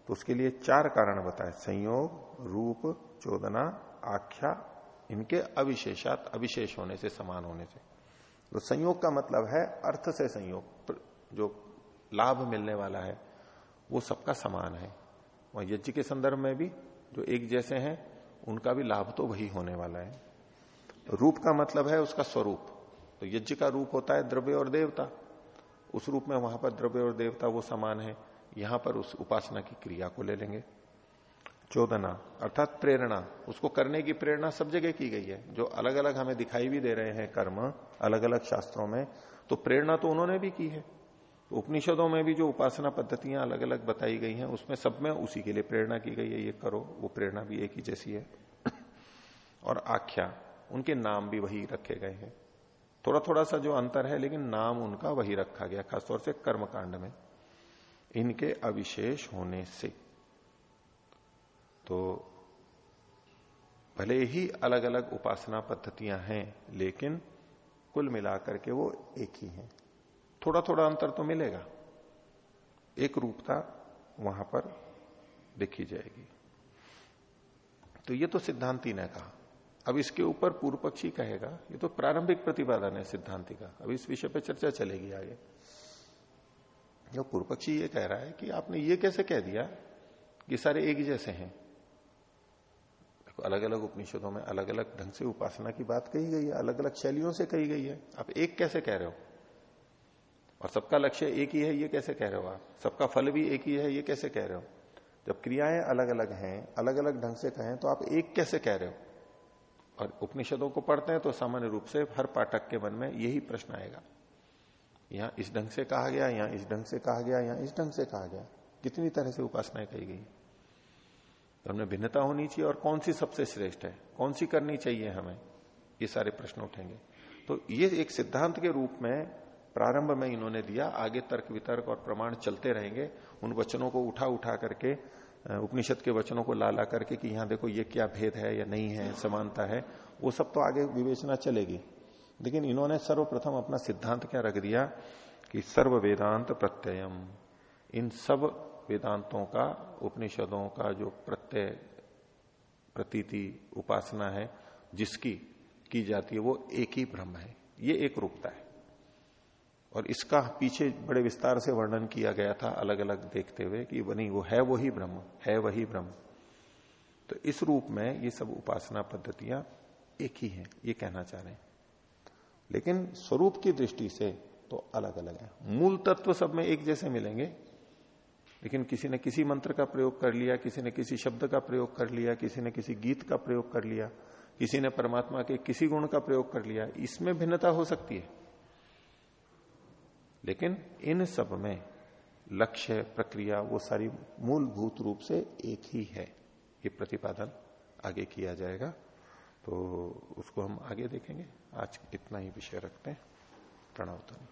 तो उसके लिए चार कारण बताए। संयोग, रूप, चोदना, आख्या, इनके अविशेषात, अविशेष होने से, समान होने से। तो संयोग का मतलब है अर्थ से संयोग। जो लाभ मिलने वाला है, वो सबका समान है। और यज्ञ के संदर्भ में भी, जो एक जैसे हैं, उनका भी लाभ तो वही होने वाला है। रूप का मतलब है उसका स्वरूप। तो यज्ञ का रूप होता है द्रव्य और देवता। उस रूप में वहाँ पर द्रव्य और देवता वो समान है। यहाँ पर उस उपासना की क्रिया को ले लेंगे। चोदना, अर्थात प्रेरणा, उसको करने की प्रेरणा सब जगह की गई है। जो अलग अलग हमें दिखाई भी दे रहे हैं कर्म अलग अलग शास्त्रों में तो प्रेरणा तो उन्होंने भी की है। उपनिषदों में भी जो उपासना पद्धतियाँ अलग अलग बताई गई हैं, उसमें सब में उसी के लिए प्रेरणा की गई है, ये करो, वो प्रेरणा भी एक ही जैसी है। और आख्या, उनके नाम भी वही रखे गए हैं। थोड़ा थोड़ा सा जो अंतर है, लेकिन नाम उनका वही रखा गया, खासतौर से कर्मकांड में। इनके अविशेष होने से। तो भले ही अलग अलग उपासना पद्धतियाँ हैं, लेकिन कुल मिलाकर के वो एक ही हैं। थोड़ा थोड़ा अंतर तो मिलेगा। एक रूपता वहाँ पर देखी जाएगी। तो ये तो सिद्धांति ने कहा। अब इसके ऊपर पूर्व पक्षी कहेगा, ये तो प्रारंभिक प्रतिपादन है सिद्धांति का। अब इस विषय पर चर्चा चलेगी आगे। जो पूर्व पक्षी ये कह रहा है कि आपने ये कैसे कह दिया कि सारे एक जैसे हैं? देखो अलग अलग उपनिषदों में अलग अलग ढंग से उपासना की बात कही गई है अलग अलग शैलियों से कही गई है। आप एक कैसे कह रहे हो? और सबका लक्ष्य एक ही है, ये कैसे कह रहे हो आप? सबका फल भी एक ही है, ये कैसे कह रहे हो? जब क्रियाएँ अलग अलग हैं अलग अलग ढंग से कहें तो आप एक कैसे कह रहे हो? और उपनिषदों को पढ़ते हैं तो सामान्य रूप से हर पाठक के मन में यही प्रश्न आएगा। यहाँ इस ढंग से कहा गया, यहाँ इस ढंग से कहा गया, यहाँ इस ढंग से कहा गया। कितनी तरह से उपासनाएँ कही गई। तो हमें भिन्नता होनी चाहिए और कौन सी सबसे श्रेष्ठ है? कौन सी करनी चाहिए हमें? ये सारे प्रश्न उठेंगे। तो ये एक सिद्धांत के रूप में प्रारंभ में इन्होंने दिया, आगे तर्क वितर्क और प्रमाण चलते रहेंगे। उन वचनों को उठा उठा करके उपनिषद के वचनों को ला ला करके कि यहाँ देखो ये क्या भेद है या नहीं है, समानता है, वो सब तो आगे विवेचना चलेगी। लेकिन इन्होंने सर्वप्रथम अपना सिद्धांत क्या रख दिया कि सर्व वेदांत प्रत्ययम। इन सब वेदांतों का, उपनिषदों का जो प्रत्यय, प्रतीति, उपासना है, जिसकी की जाती है, वो एक ही ब्रह्म है। ये एक रूपता है। और इसका पीछे बड़े विस्तार से वर्णन किया गया था अलग अलग देखते हुए कि बनी वो है, वही ब्रह्म, है वही ब्रह्म। तो इस रूप में ये सब उपासना पद्धतियाँ एक ही हैं, ये कहना चाह रहे हैं। लेकिन स्वरूप की दृष्टि से तो अलग अलग है। मूल तत्व सब में एक जैसे मिलेंगे, लेकिन किसी ने किसी मंत्र का प्रयोग कर लिया, किसी ने किसी शब्द का प्रयोग कर लिया, किसी ने किसी गीत का प्रयोग कर लिया, किसी ने परमात्मा के किसी गुण का प्रयोग कर लिया, इसमें भिन्नता हो सकती है। लेकिन इन सब में लक्ष्य, प्रक्रिया, वो सारी मूलभूत रूप से एक ही है। ये प्रतिपादन आगे किया जाएगा। तो उसको हम आगे देखेंगे। आज इतना ही विषय रखते हैं। प्रणवतन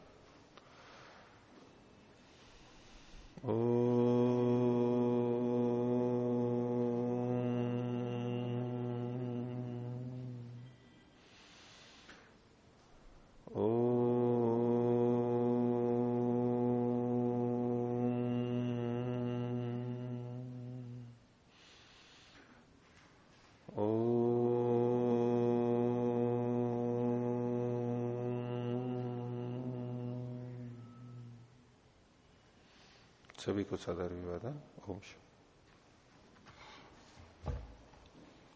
ओ ვიკოცად არ ვივადა ომში.